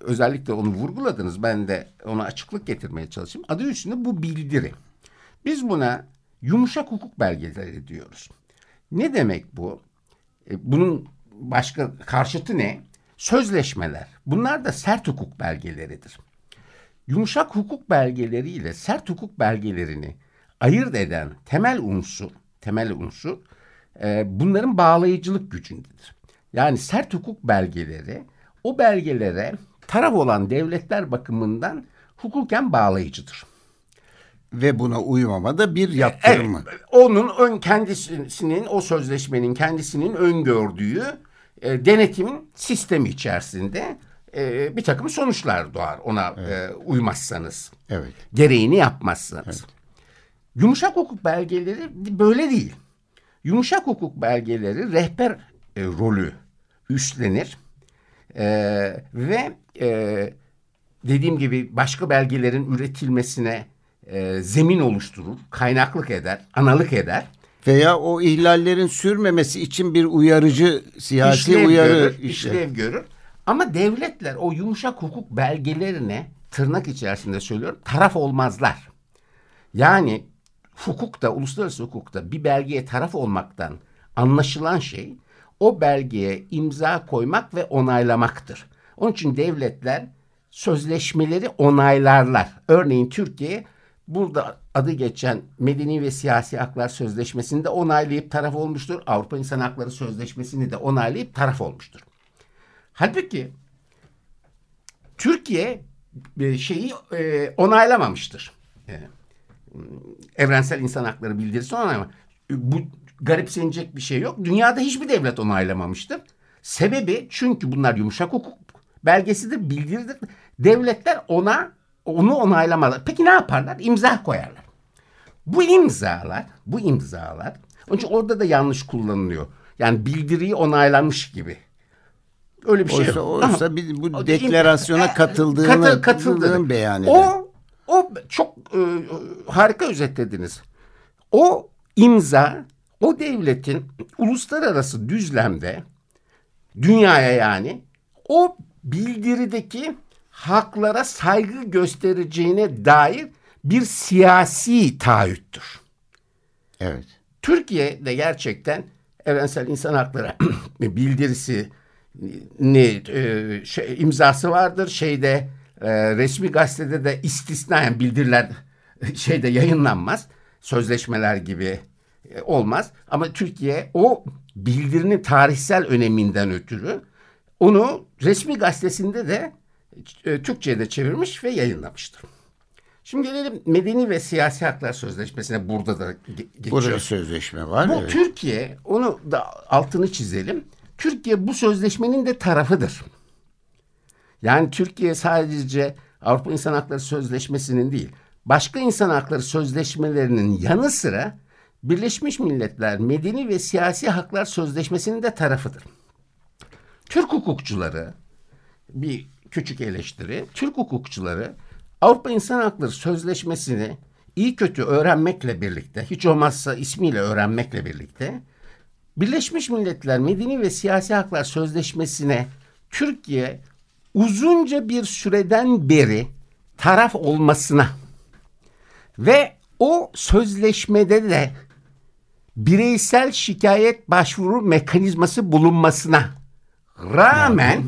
özellikle onu vurguladınız. Ben de ona açıklık getirmeye çalışayım. Adı üstünde bu bildiri. Biz buna yumuşak hukuk belgeleri diyoruz. Ne demek bu? E, bunun başka karşıtı ne? Sözleşmeler. Bunlar da sert hukuk belgeleridir. Yumuşak hukuk belgeleri ile sert hukuk belgelerini ayırt eden temel unsur, temel unsur e, bunların bağlayıcılık gücündedir. Yani sert hukuk belgeleri o belgelere taraf olan devletler bakımından hukuken bağlayıcıdır. Ve buna uymama da bir yaptırım mı? Evet, onun ön kendisinin o sözleşmenin kendisinin öngördüğü e, denetimin sistemi içerisinde e, bir takım sonuçlar doğar ona e, uymazsanız. Evet. Gereğini yapmazsanız. Yumuşak hukuk belgeleri böyle değil. Yumuşak hukuk belgeleri rehber e, rolü üstlenir E, ve e, dediğim gibi başka belgelerin üretilmesine e, zemin oluşturur, kaynaklık eder, analık eder. Veya o ihlallerin sürmemesi için bir uyarıcı, siyasi işlev uyarı görür, işte. işlev görür. Ama devletler o yumuşak hukuk belgelerine tırnak içerisinde söylüyorum taraf olmazlar. Yani hukukta, uluslararası hukukta bir belgeye taraf olmaktan anlaşılan şey o belgeye imza koymak ve onaylamaktır. Onun için devletler sözleşmeleri onaylarlar. Örneğin Türkiye burada adı geçen Medeni ve Siyasi Haklar Sözleşmesi'ni de onaylayıp taraf olmuştur. Avrupa İnsan Hakları Sözleşmesi'ni de onaylayıp taraf olmuştur. Halbuki Türkiye e, şeyi e, onaylamamıştır. E, evrensel insan hakları bildirisi onaylama. Bu garipsenecek bir şey yok. Dünyada hiçbir devlet onaylamamıştır. Sebebi çünkü bunlar yumuşak hukuk belgesidir, bildiridir. Devletler ona onu onaylamalar. Peki ne yaparlar? İmza koyarlar. Bu imzalar, bu imzalar, onun için orada da yanlış kullanılıyor. Yani bildiriyi onaylamış gibi. Öyle bir şey Oysa, yok. oysa bir, bu deklarasyona e, katıldığını, katı- katıldığını beyan eder. O, o çok e, harika özetlediniz. O imza o devletin uluslararası düzlemde dünyaya yani o bildirideki haklara saygı göstereceğine dair bir siyasi taahhüttür. Evet. Türkiye de gerçekten evrensel insan hakları bildirisi ne e, şey, imzası vardır. Şeyde e, resmi gazetede de istisnaen bildiriler şeyde yayınlanmaz. Sözleşmeler gibi olmaz. Ama Türkiye o bildirinin tarihsel öneminden ötürü onu resmi gazetesinde de e, Türkçe'ye de çevirmiş ve yayınlamıştır. Şimdi gelelim Medeni ve Siyasi Haklar Sözleşmesi'ne burada da ge- geçiyor. Burada bir sözleşme var. Bu evet. Türkiye, onu da altını çizelim. Türkiye bu sözleşmenin de tarafıdır. Yani Türkiye sadece Avrupa İnsan Hakları Sözleşmesi'nin değil, başka insan hakları sözleşmelerinin yanı sıra Birleşmiş Milletler Medeni ve Siyasi Haklar Sözleşmesi'nin de tarafıdır. Türk hukukçuları, bir küçük eleştiri, Türk hukukçuları Avrupa İnsan Hakları Sözleşmesi'ni iyi kötü öğrenmekle birlikte, hiç olmazsa ismiyle öğrenmekle birlikte, Birleşmiş Milletler Medeni ve Siyasi Haklar Sözleşmesi'ne Türkiye uzunca bir süreden beri taraf olmasına ve o sözleşmede de bireysel şikayet başvuru mekanizması bulunmasına rağmen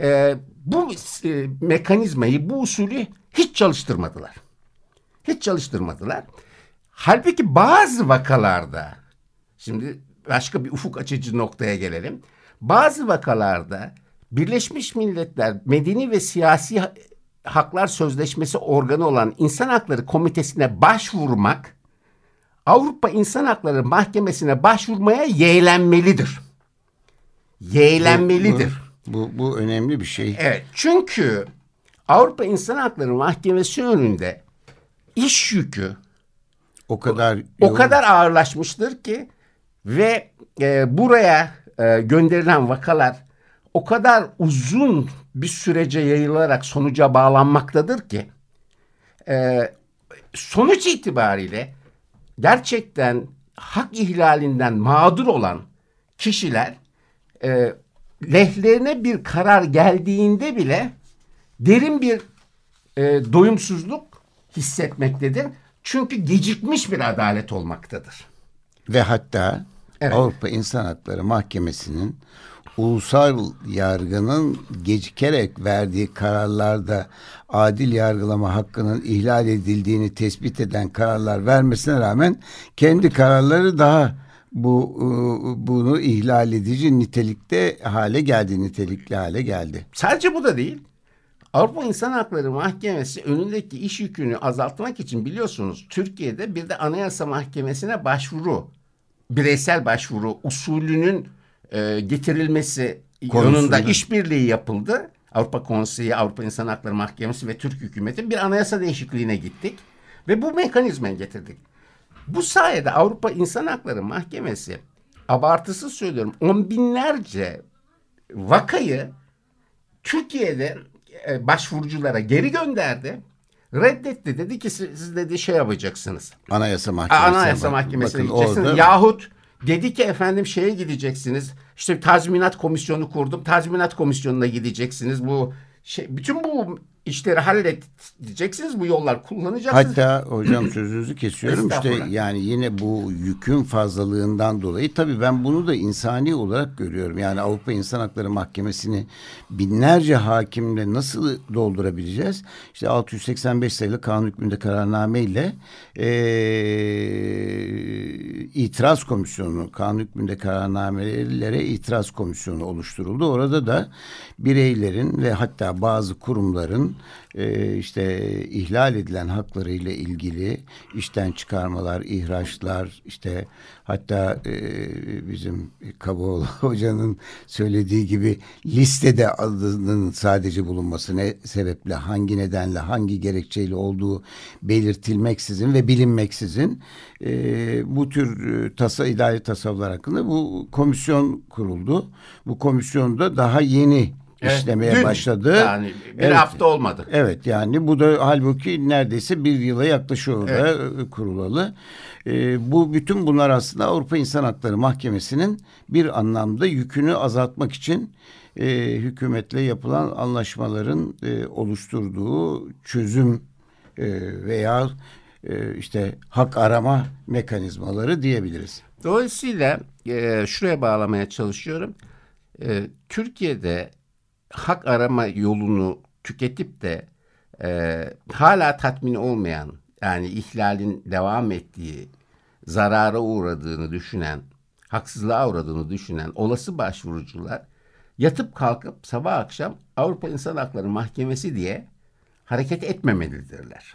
e, bu e, mekanizmayı, bu usulü hiç çalıştırmadılar. Hiç çalıştırmadılar. Halbuki bazı vakalarda şimdi başka bir ufuk açıcı noktaya gelelim. Bazı vakalarda Birleşmiş Milletler Medeni ve Siyasi Haklar Sözleşmesi organı olan İnsan Hakları Komitesi'ne başvurmak Avrupa İnsan Hakları Mahkemesi'ne başvurmaya yeğlenmelidir. Yeğlenmelidir. Bu, bu, bu önemli bir şey. Evet çünkü Avrupa İnsan Hakları Mahkemesi önünde iş yükü O kadar o yoğun- kadar ağırlaşmıştır ki ve e, buraya e, gönderilen vakalar o kadar uzun bir sürece yayılarak sonuca bağlanmaktadır ki e, sonuç itibariyle gerçekten hak ihlalinden mağdur olan kişiler e, lehlerine bir karar geldiğinde bile derin bir e, doyumsuzluk hissetmektedir. Çünkü gecikmiş bir adalet olmaktadır. ve hatta Evet. Avrupa İnsan Hakları Mahkemesi'nin ulusal yargının gecikerek verdiği kararlarda adil yargılama hakkının ihlal edildiğini tespit eden kararlar vermesine rağmen kendi kararları daha bu e, bunu ihlal edici nitelikte hale geldi, nitelikli hale geldi. Sadece bu da değil. Avrupa İnsan Hakları Mahkemesi önündeki iş yükünü azaltmak için biliyorsunuz Türkiye'de bir de Anayasa Mahkemesi'ne başvuru, bireysel başvuru usulünün e, getirilmesi Konusunda. yönünde işbirliği yapıldı. Avrupa Konseyi, Avrupa İnsan Hakları Mahkemesi ve Türk hükümeti bir anayasa değişikliğine gittik ve bu mekanizmayı getirdik. Bu sayede Avrupa İnsan Hakları Mahkemesi abartısız söylüyorum on binlerce vakayı Türkiye'de e, başvuruculara geri gönderdi. Reddetti. Dedi ki siz, siz dedi şey yapacaksınız. Anayasa Mahkemesi. Anayasa Mahkemesi'ne gideceksiniz. orada Yahut dedi ki efendim şeye gideceksiniz. İşte tazminat komisyonu kurdum. Tazminat komisyonuna gideceksiniz. Bu şey bütün bu işleri halledeceksiniz. Bu yollar kullanacaksınız. Hatta hocam sözünüzü kesiyorum işte yani yine bu yükün fazlalığından dolayı tabii ben bunu da insani olarak görüyorum. Yani Avrupa İnsan Hakları Mahkemesi'ni binlerce hakimle nasıl doldurabileceğiz? İşte 685 sayılı kanun hükmünde kararname ile eee, itiraz komisyonu, kanun hükmünde kararnamelere itiraz komisyonu oluşturuldu. Orada da bireylerin ve hatta bazı kurumların e, işte ihlal edilen hakları ile ilgili işten çıkarmalar, ihraçlar, işte hatta e, bizim Kaboğlu hocanın söylediği gibi listede adının sadece bulunması ne sebeple, hangi nedenle, hangi gerekçeyle olduğu belirtilmeksizin ve bilinmeksizin e, bu tür e, tasa idari tasavvurlar hakkında bu komisyon kuruldu. Bu komisyonda daha yeni Evet, işlemeye dün başladı. Yani bir Evet. hafta olmadı. Evet yani bu da halbuki neredeyse bir yıla yaklaşıyor da e, kurulalı. E, bu bütün bunlar aslında Avrupa İnsan Hakları Mahkemesi'nin bir anlamda yükünü azaltmak için e, hükümetle yapılan anlaşmaların e, oluşturduğu çözüm e, veya e, işte hak arama mekanizmaları diyebiliriz. Dolayısıyla e, şuraya bağlamaya çalışıyorum. E, Türkiye'de hak arama yolunu tüketip de e, hala tatmin olmayan yani ihlalin devam ettiği, zarara uğradığını düşünen, haksızlığa uğradığını düşünen olası başvurucular yatıp kalkıp sabah akşam Avrupa İnsan Hakları Mahkemesi diye hareket etmemelidirler.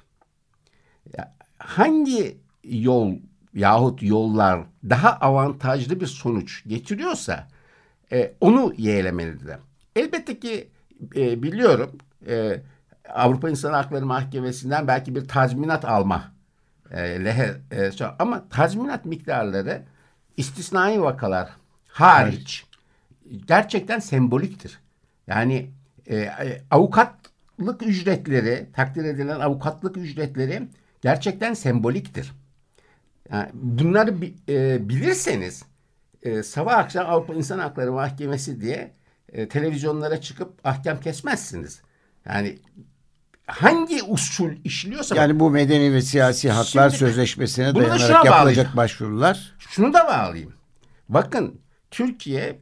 Ya, hangi yol yahut yollar daha avantajlı bir sonuç getiriyorsa e, onu yeğlemelidirler. Elbette ki e, biliyorum e, Avrupa İnsan Hakları Mahkemesi'nden belki bir tazminat alma e, lehe, e, so- ama tazminat miktarları istisnai vakalar hariç gerçekten semboliktir. Yani e, e, avukatlık ücretleri, takdir edilen avukatlık ücretleri gerçekten semboliktir. Yani bunları e, bilirseniz e, sabah akşam Avrupa İnsan Hakları Mahkemesi diye e, televizyonlara çıkıp ahkam kesmezsiniz. Yani hangi usul işliyorsa Yani bu medeni ve siyasi haklar Şimdi sözleşmesine dayanarak yapılacak başvurular Şunu da bağlayayım. Bakın Türkiye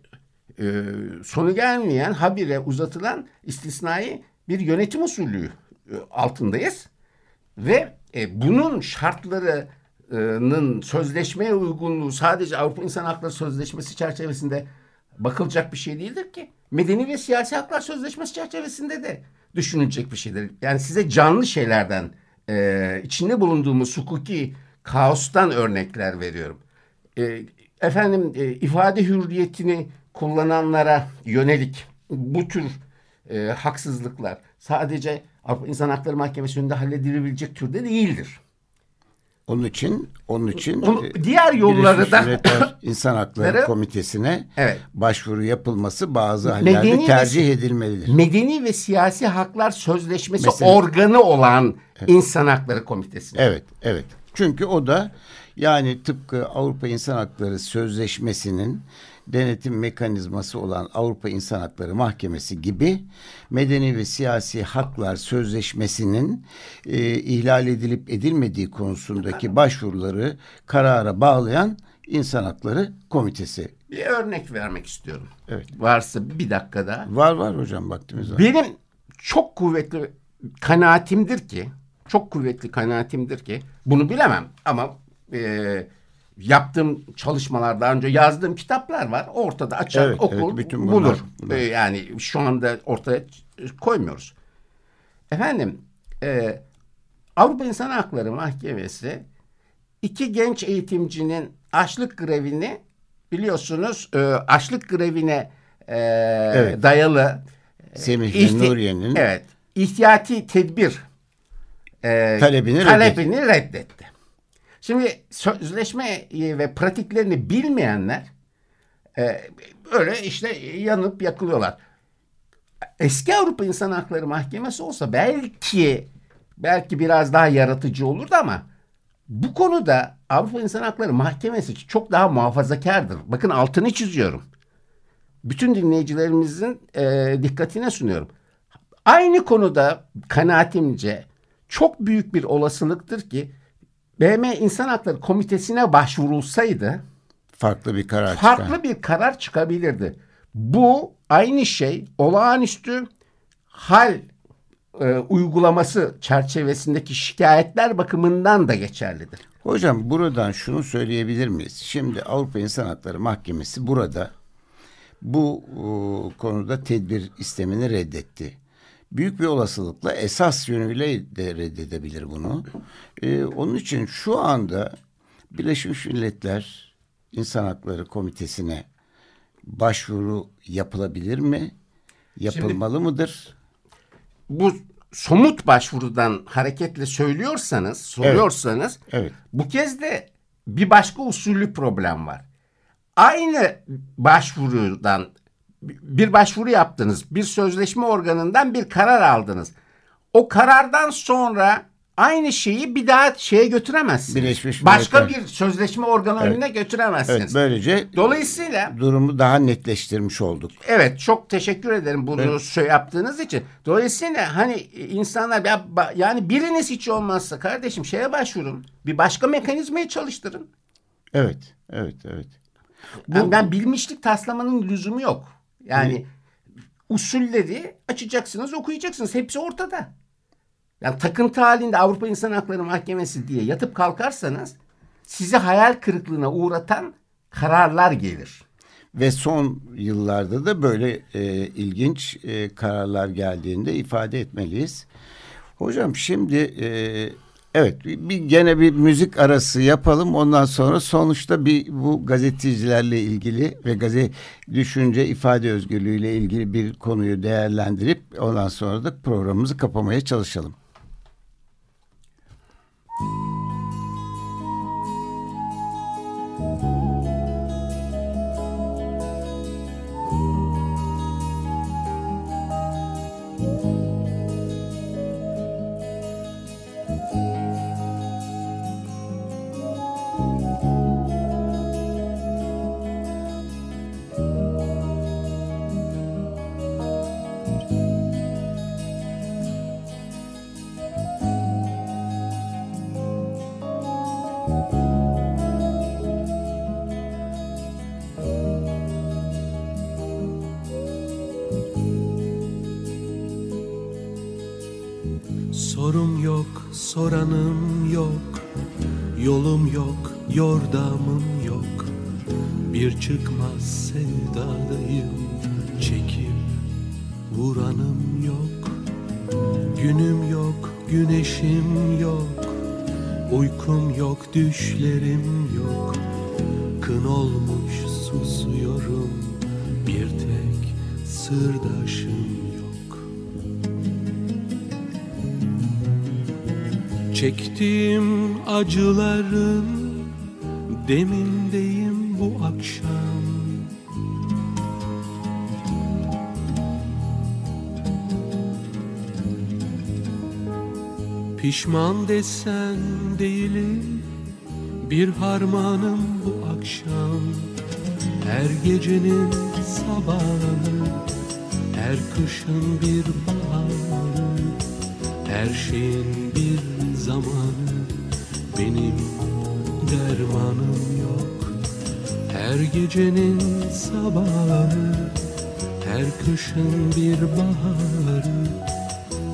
e, sonu gelmeyen habire uzatılan istisnai bir yönetim usulü e, altındayız. Ve e, bunun şartları Hakları'nın sözleşmeye uygunluğu sadece Avrupa İnsan Hakları Sözleşmesi çerçevesinde bakılacak bir şey değildir ki. Medeni ve Siyasi Haklar Sözleşmesi çerçevesinde de düşünülecek bir şeydir. Yani size canlı şeylerden e, içinde bulunduğumuz hukuki kaostan örnekler veriyorum. E, efendim e, ifade hürriyetini kullananlara yönelik bu tür e, haksızlıklar sadece Avrupa İnsan Hakları Mahkemesi önünde halledilebilecek türde değildir. Onun için onun için Onu, e, diğer yolları da Milletler İnsan HaklarıLarı- Komitesi'ne Evet. başvuru yapılması bazı hallerde Medeni ve- tercih edilmelidir. Medeni ve Siyasi Haklar Sözleşmesi Mesela- organı olan İnsan Hakları Komitesi. Evet, evet. Çünkü o da yani tıpkı Avrupa İnsan Hakları Sözleşmesi'nin denetim mekanizması olan Avrupa İnsan Hakları Mahkemesi gibi medeni ve siyasi haklar sözleşmesinin e, ihlal edilip edilmediği konusundaki başvuruları karara bağlayan İnsan Hakları Komitesi. Bir örnek vermek istiyorum. Evet. Varsa bir dakikada. Var var hocam vaktimiz var. Benim çok kuvvetli kanaatimdir ki, çok kuvvetli kanaatimdir ki, bunu bilemem ama e, yaptığım çalışmalar daha önce yazdığım kitaplar var. Ortada açar Evet, okur evet, bütün bunlar- bulur. bunlar. E, yani şu anda ortaya koymuyoruz. Efendim e, Avrupa İnsan Hakları Mahkemesi iki genç eğitimcinin açlık grevini biliyorsunuz e, açlık grevine e, dayalı Semih İhti- Nuriye'nin evet ihtiyati tedbir e, Talebini talebini reddetti. Şimdi sözleşme ve pratiklerini bilmeyenler e, öyle işte yanıp yakılıyorlar. Eski Avrupa İnsan Hakları Mahkemesi olsa belki belki biraz daha yaratıcı olurdu ama bu konuda Avrupa İnsan Hakları Mahkemesi çok daha muhafazakardır. Bakın altını çiziyorum. Bütün dinleyicilerimizin e, dikkatine sunuyorum. Aynı konuda kanaatimce çok büyük bir olasılıktır ki BM İnsan Hakları Komitesi'ne başvurulsaydı farklı bir karar farklı bir karar çıkabilirdi. Bu aynı şey olağanüstü hal e, uygulaması çerçevesindeki şikayetler bakımından da geçerlidir. Hocam buradan şunu söyleyebilir miyiz? Şimdi Avrupa İnsan Hakları Mahkemesi burada bu e, konuda tedbir istemini reddetti. Büyük bir olasılıkla esas yönüyle de reddedebilir bunu. E, onun için şu anda Birleşmiş Milletler İnsan Hakları Komitesi'ne başvuru yapılabilir mi? Yapılmalı mıdır? Bu somut başvurudan hareketle söylüyorsanız, soruyorsanız Evet. bu kez de bir başka usulü problem var. Aynı başvurudan bir başvuru yaptınız. Bir sözleşme organından bir karar aldınız. O karardan sonra aynı şeyi bir daha şeye götüremezsiniz. Birleşmiş Başka Milletler. bir sözleşme organı önüne götüremezsiniz. Evet, böylece Dolayısıyla durumu daha netleştirmiş olduk. Evet çok teşekkür ederim bunu şey yaptığınız için. Dolayısıyla hani insanlar ya, yani biriniz hiç olmazsa kardeşim şeye başvurun. Bir başka mekanizmayı çalıştırın. Evet, evet, evet. Yani ben bilmişlik taslamanın lüzumu yok. Yani usulleri açacaksınız, okuyacaksınız. Hepsi ortada. Yani takıntı halinde Avrupa İnsan Hakları Mahkemesi diye yatıp kalkarsanız sizi hayal kırıklığına uğratan kararlar gelir. Ve son yıllarda da böyle e, ilginç e, kararlar geldiğinde ifade etmeliyiz. Hocam şimdi e, evet bir, gene bir müzik arası yapalım. Ondan sonra sonuçta bir bu gazetecilerle ilgili ve gazete düşünce ifade özgürlüğüyle ilgili bir konuyu değerlendirip ondan sonra da programımızı kapamaya çalışalım. Yordamım yok. Bir çıkmaz sevdadayım. Çekip vuranım yok. Günüm yok, güneşim yok. Uykum yok, düşlerim yok. Kın olmuş susuyorum. Bir tek sırdaşım yok. Çektiğim acıların Demindeyim bu akşam. Pişman desen değilim Bir harmanım bu akşam. Her gecenin sabahı Her kışın bir baharı Her şeyin bir zamanı Benim dermanım yok. Her gecenin sabahı Her kışın bir baharı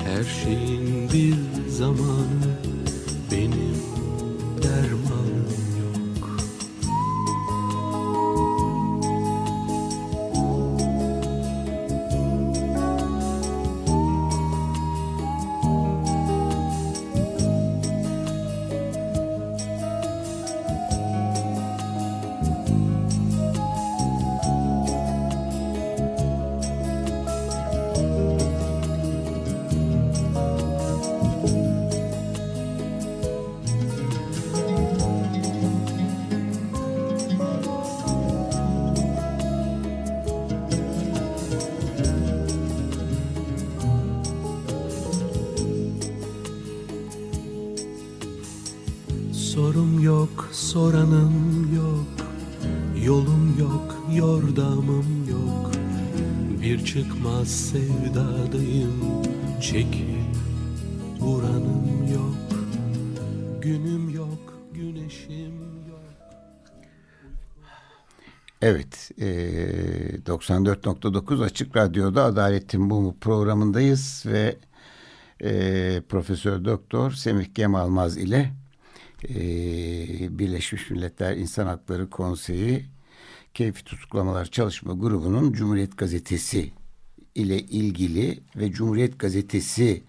Her şeyin bir zamanı vuranım yok Günüm yok, güneşim Evet, e, 94.9 Açık Radyo'da Adaletin Bu programındayız ve e, Profesör Doktor Semih Gemalmaz ile e, Birleşmiş Milletler İnsan Hakları Konseyi Keyfi Tutuklamalar Çalışma Grubu'nun Cumhuriyet Gazetesi ile ilgili ve Cumhuriyet Gazetesi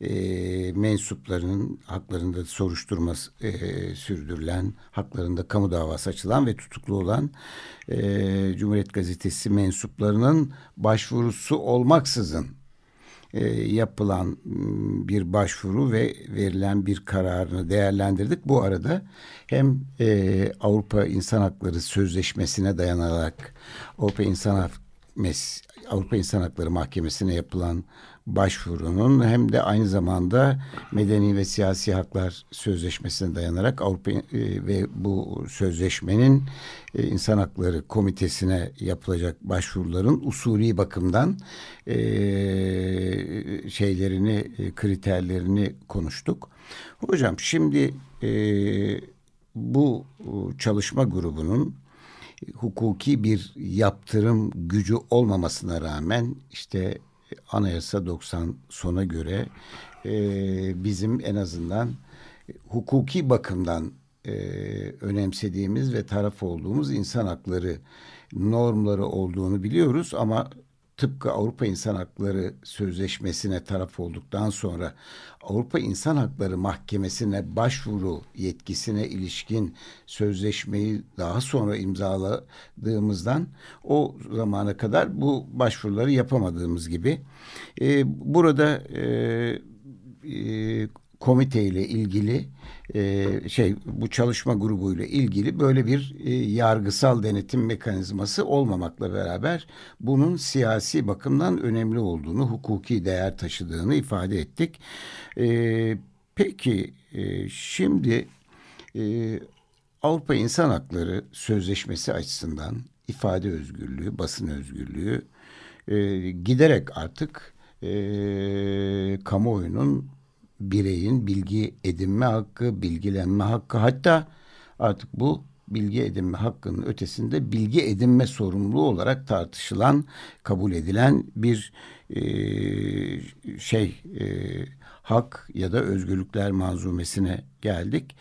e, mensuplarının haklarında soruşturma e, sürdürülen, haklarında kamu davası açılan ve tutuklu olan e, Cumhuriyet Gazetesi mensuplarının başvurusu olmaksızın e, yapılan bir başvuru ve verilen bir kararını değerlendirdik. Bu arada hem e, Avrupa İnsan Hakları Sözleşmesi'ne dayanarak Avrupa İnsan Hak- Mes- Avrupa İnsan Hakları Mahkemesi'ne yapılan başvurunun hem de aynı zamanda Medeni ve Siyasi Haklar Sözleşmesi'ne dayanarak Avrupa e, ve bu sözleşmenin e, İnsan Hakları Komitesi'ne yapılacak başvuruların usulü bakımdan e, şeylerini, kriterlerini konuştuk. Hocam şimdi bu çalışma grubunun hukuki bir yaptırım gücü olmamasına rağmen işte Anayasa 90 sona göre e, bizim en azından hukuki bakımdan e, önemsediğimiz ve taraf olduğumuz insan hakları normları olduğunu biliyoruz ama tıpkı Avrupa İnsan Hakları Sözleşmesi'ne taraf olduktan sonra Avrupa İnsan Hakları Mahkemesi'ne başvuru yetkisine ilişkin sözleşmeyi daha sonra imzaladığımızdan o zamana kadar bu başvuruları yapamadığımız gibi e, burada e, e, komiteyle ilgili e, şey bu çalışma grubuyla ilgili böyle bir e, yargısal denetim mekanizması olmamakla beraber bunun siyasi bakımdan önemli olduğunu, hukuki değer taşıdığını ifade ettik. E, peki e, şimdi e, Avrupa İnsan Hakları Sözleşmesi açısından ifade özgürlüğü, basın özgürlüğü e, giderek artık e, kamuoyunun bireyin bilgi edinme hakkı, bilgilenme hakkı hatta artık bu bilgi edinme hakkının ötesinde bilgi edinme sorumluluğu olarak tartışılan, kabul edilen bir e, şey e, hak ya da özgürlükler manzumesine geldik.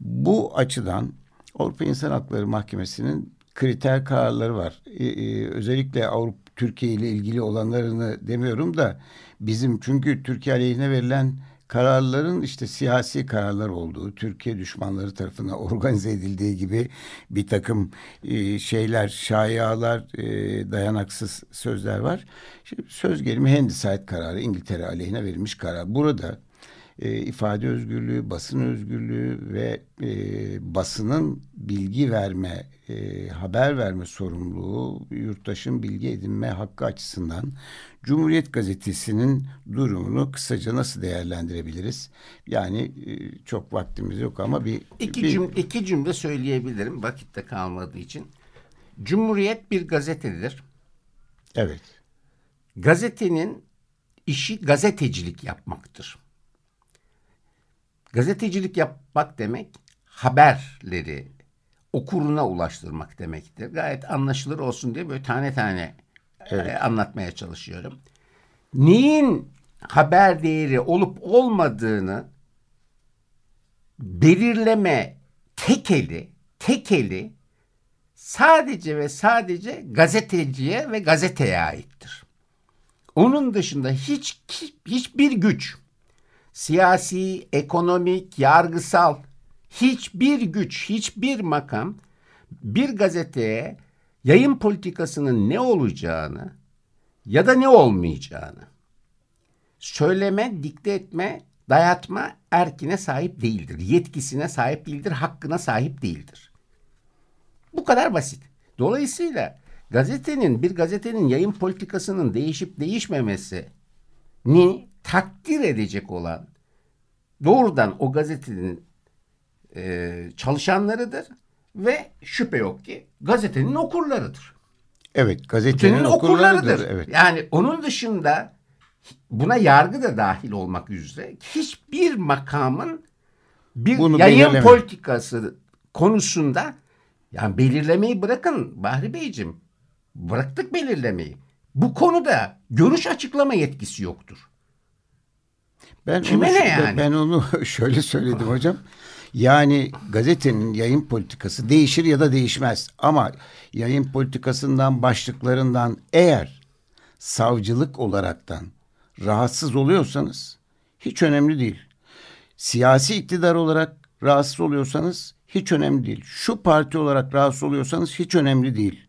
Bu açıdan Avrupa İnsan Hakları Mahkemesi'nin kriter kararları var. Ee, e, özellikle Avrupa Türkiye ile ilgili olanlarını demiyorum da bizim çünkü Türkiye aleyhine verilen kararların işte siyasi kararlar olduğu, Türkiye düşmanları tarafından organize edildiği gibi bir takım e, şeyler, şayalar, e, dayanaksız sözler var. Şimdi söz gelimi Handicide kararı İngiltere aleyhine verilmiş karar. Burada e, ifade özgürlüğü, basın özgürlüğü ve e, basının bilgi verme, e, haber verme sorumluluğu, yurttaşın bilgi edinme hakkı açısından Cumhuriyet Gazetesi'nin durumunu kısaca nasıl değerlendirebiliriz? Yani e, çok vaktimiz yok ama bir... iki, bir... Cümle, iki cümle söyleyebilirim vakitte kalmadığı için. Cumhuriyet bir gazetedir. Evet. Gazetenin işi gazetecilik yapmaktır. Gazetecilik yapmak demek haberleri okuruna ulaştırmak demektir. Gayet anlaşılır olsun diye böyle tane tane evet. e, anlatmaya çalışıyorum. Neyin haber değeri olup olmadığını belirleme tekeli, tekeli sadece ve sadece gazeteciye ve gazeteye aittir. Onun dışında hiç hiçbir güç siyasi, ekonomik, yargısal hiçbir güç, hiçbir makam bir gazeteye yayın politikasının ne olacağını ya da ne olmayacağını söyleme, dikte etme, dayatma erkine sahip değildir. Yetkisine sahip değildir, hakkına sahip değildir. Bu kadar basit. Dolayısıyla gazetenin, bir gazetenin yayın politikasının değişip değişmemesi ni takdir edecek olan doğrudan o gazetenin e, çalışanlarıdır ve şüphe yok ki gazetenin okurlarıdır. Evet gazetenin, gazetenin okurlarıdır. okurlarıdır. Evet. Yani onun dışında buna yargı da dahil olmak üzere hiçbir makamın bir Bunu yayın belirleme. politikası konusunda yani belirlemeyi bırakın Bahri Beyciğim. Bıraktık belirlemeyi. Bu konuda görüş açıklama yetkisi yoktur. Ben Kime onu, ne yani? Ben onu şöyle söyledim hocam. Yani gazetenin yayın politikası değişir ya da değişmez. Ama yayın politikasından başlıklarından eğer savcılık olaraktan rahatsız oluyorsanız hiç önemli değil. Siyasi iktidar olarak rahatsız oluyorsanız hiç önemli değil. Şu parti olarak rahatsız oluyorsanız hiç önemli değil.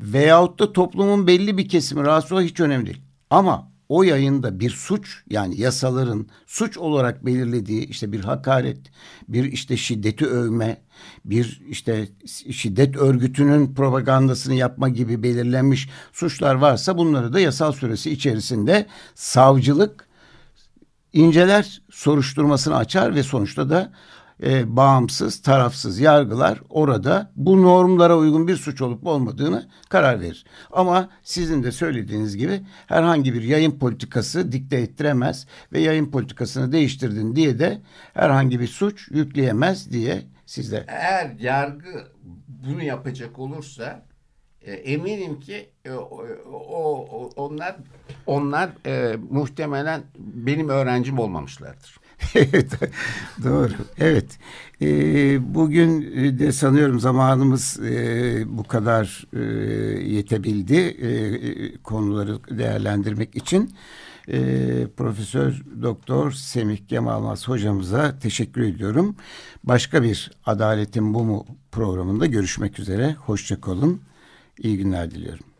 Veyahut da toplumun belli bir kesimi rahatsız oluyor hiç önemli değil. Ama o yayında bir suç yani yasaların suç olarak belirlediği işte bir hakaret, bir işte şiddeti övme, bir işte şiddet örgütünün propagandasını yapma gibi belirlenmiş suçlar varsa bunları da yasal süresi içerisinde savcılık inceler, soruşturmasını açar ve sonuçta da e, bağımsız, tarafsız yargılar orada bu normlara uygun bir suç olup olmadığını karar verir. Ama sizin de söylediğiniz gibi herhangi bir yayın politikası dikte ettiremez ve yayın politikasını değiştirdin diye de herhangi bir suç yükleyemez diye sizde. Eğer yargı bunu yapacak olursa e, eminim ki e, o, o, onlar onlar e, muhtemelen benim öğrencim olmamışlardır. evet, doğru. Evet. Ee, bugün de sanıyorum zamanımız e, bu kadar e, yetebildi e, konuları değerlendirmek için. E, Profesör Doktor Semih Gemalmaz hocamıza teşekkür ediyorum. Başka bir Adaletin Bu Mu programında görüşmek üzere. Hoşçakalın. İyi günler diliyorum.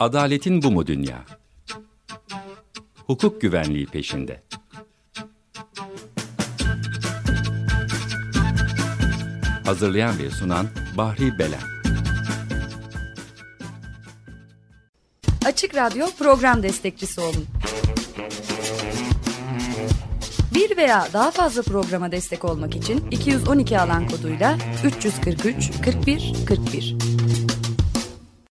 Adaletin bu mu dünya? Hukuk güvenliği peşinde. Hazırlayan ve sunan Bahri Belen. Açık Radyo program destekçisi olun. Bir veya daha fazla programa destek olmak için 212 alan koduyla 343 41 41.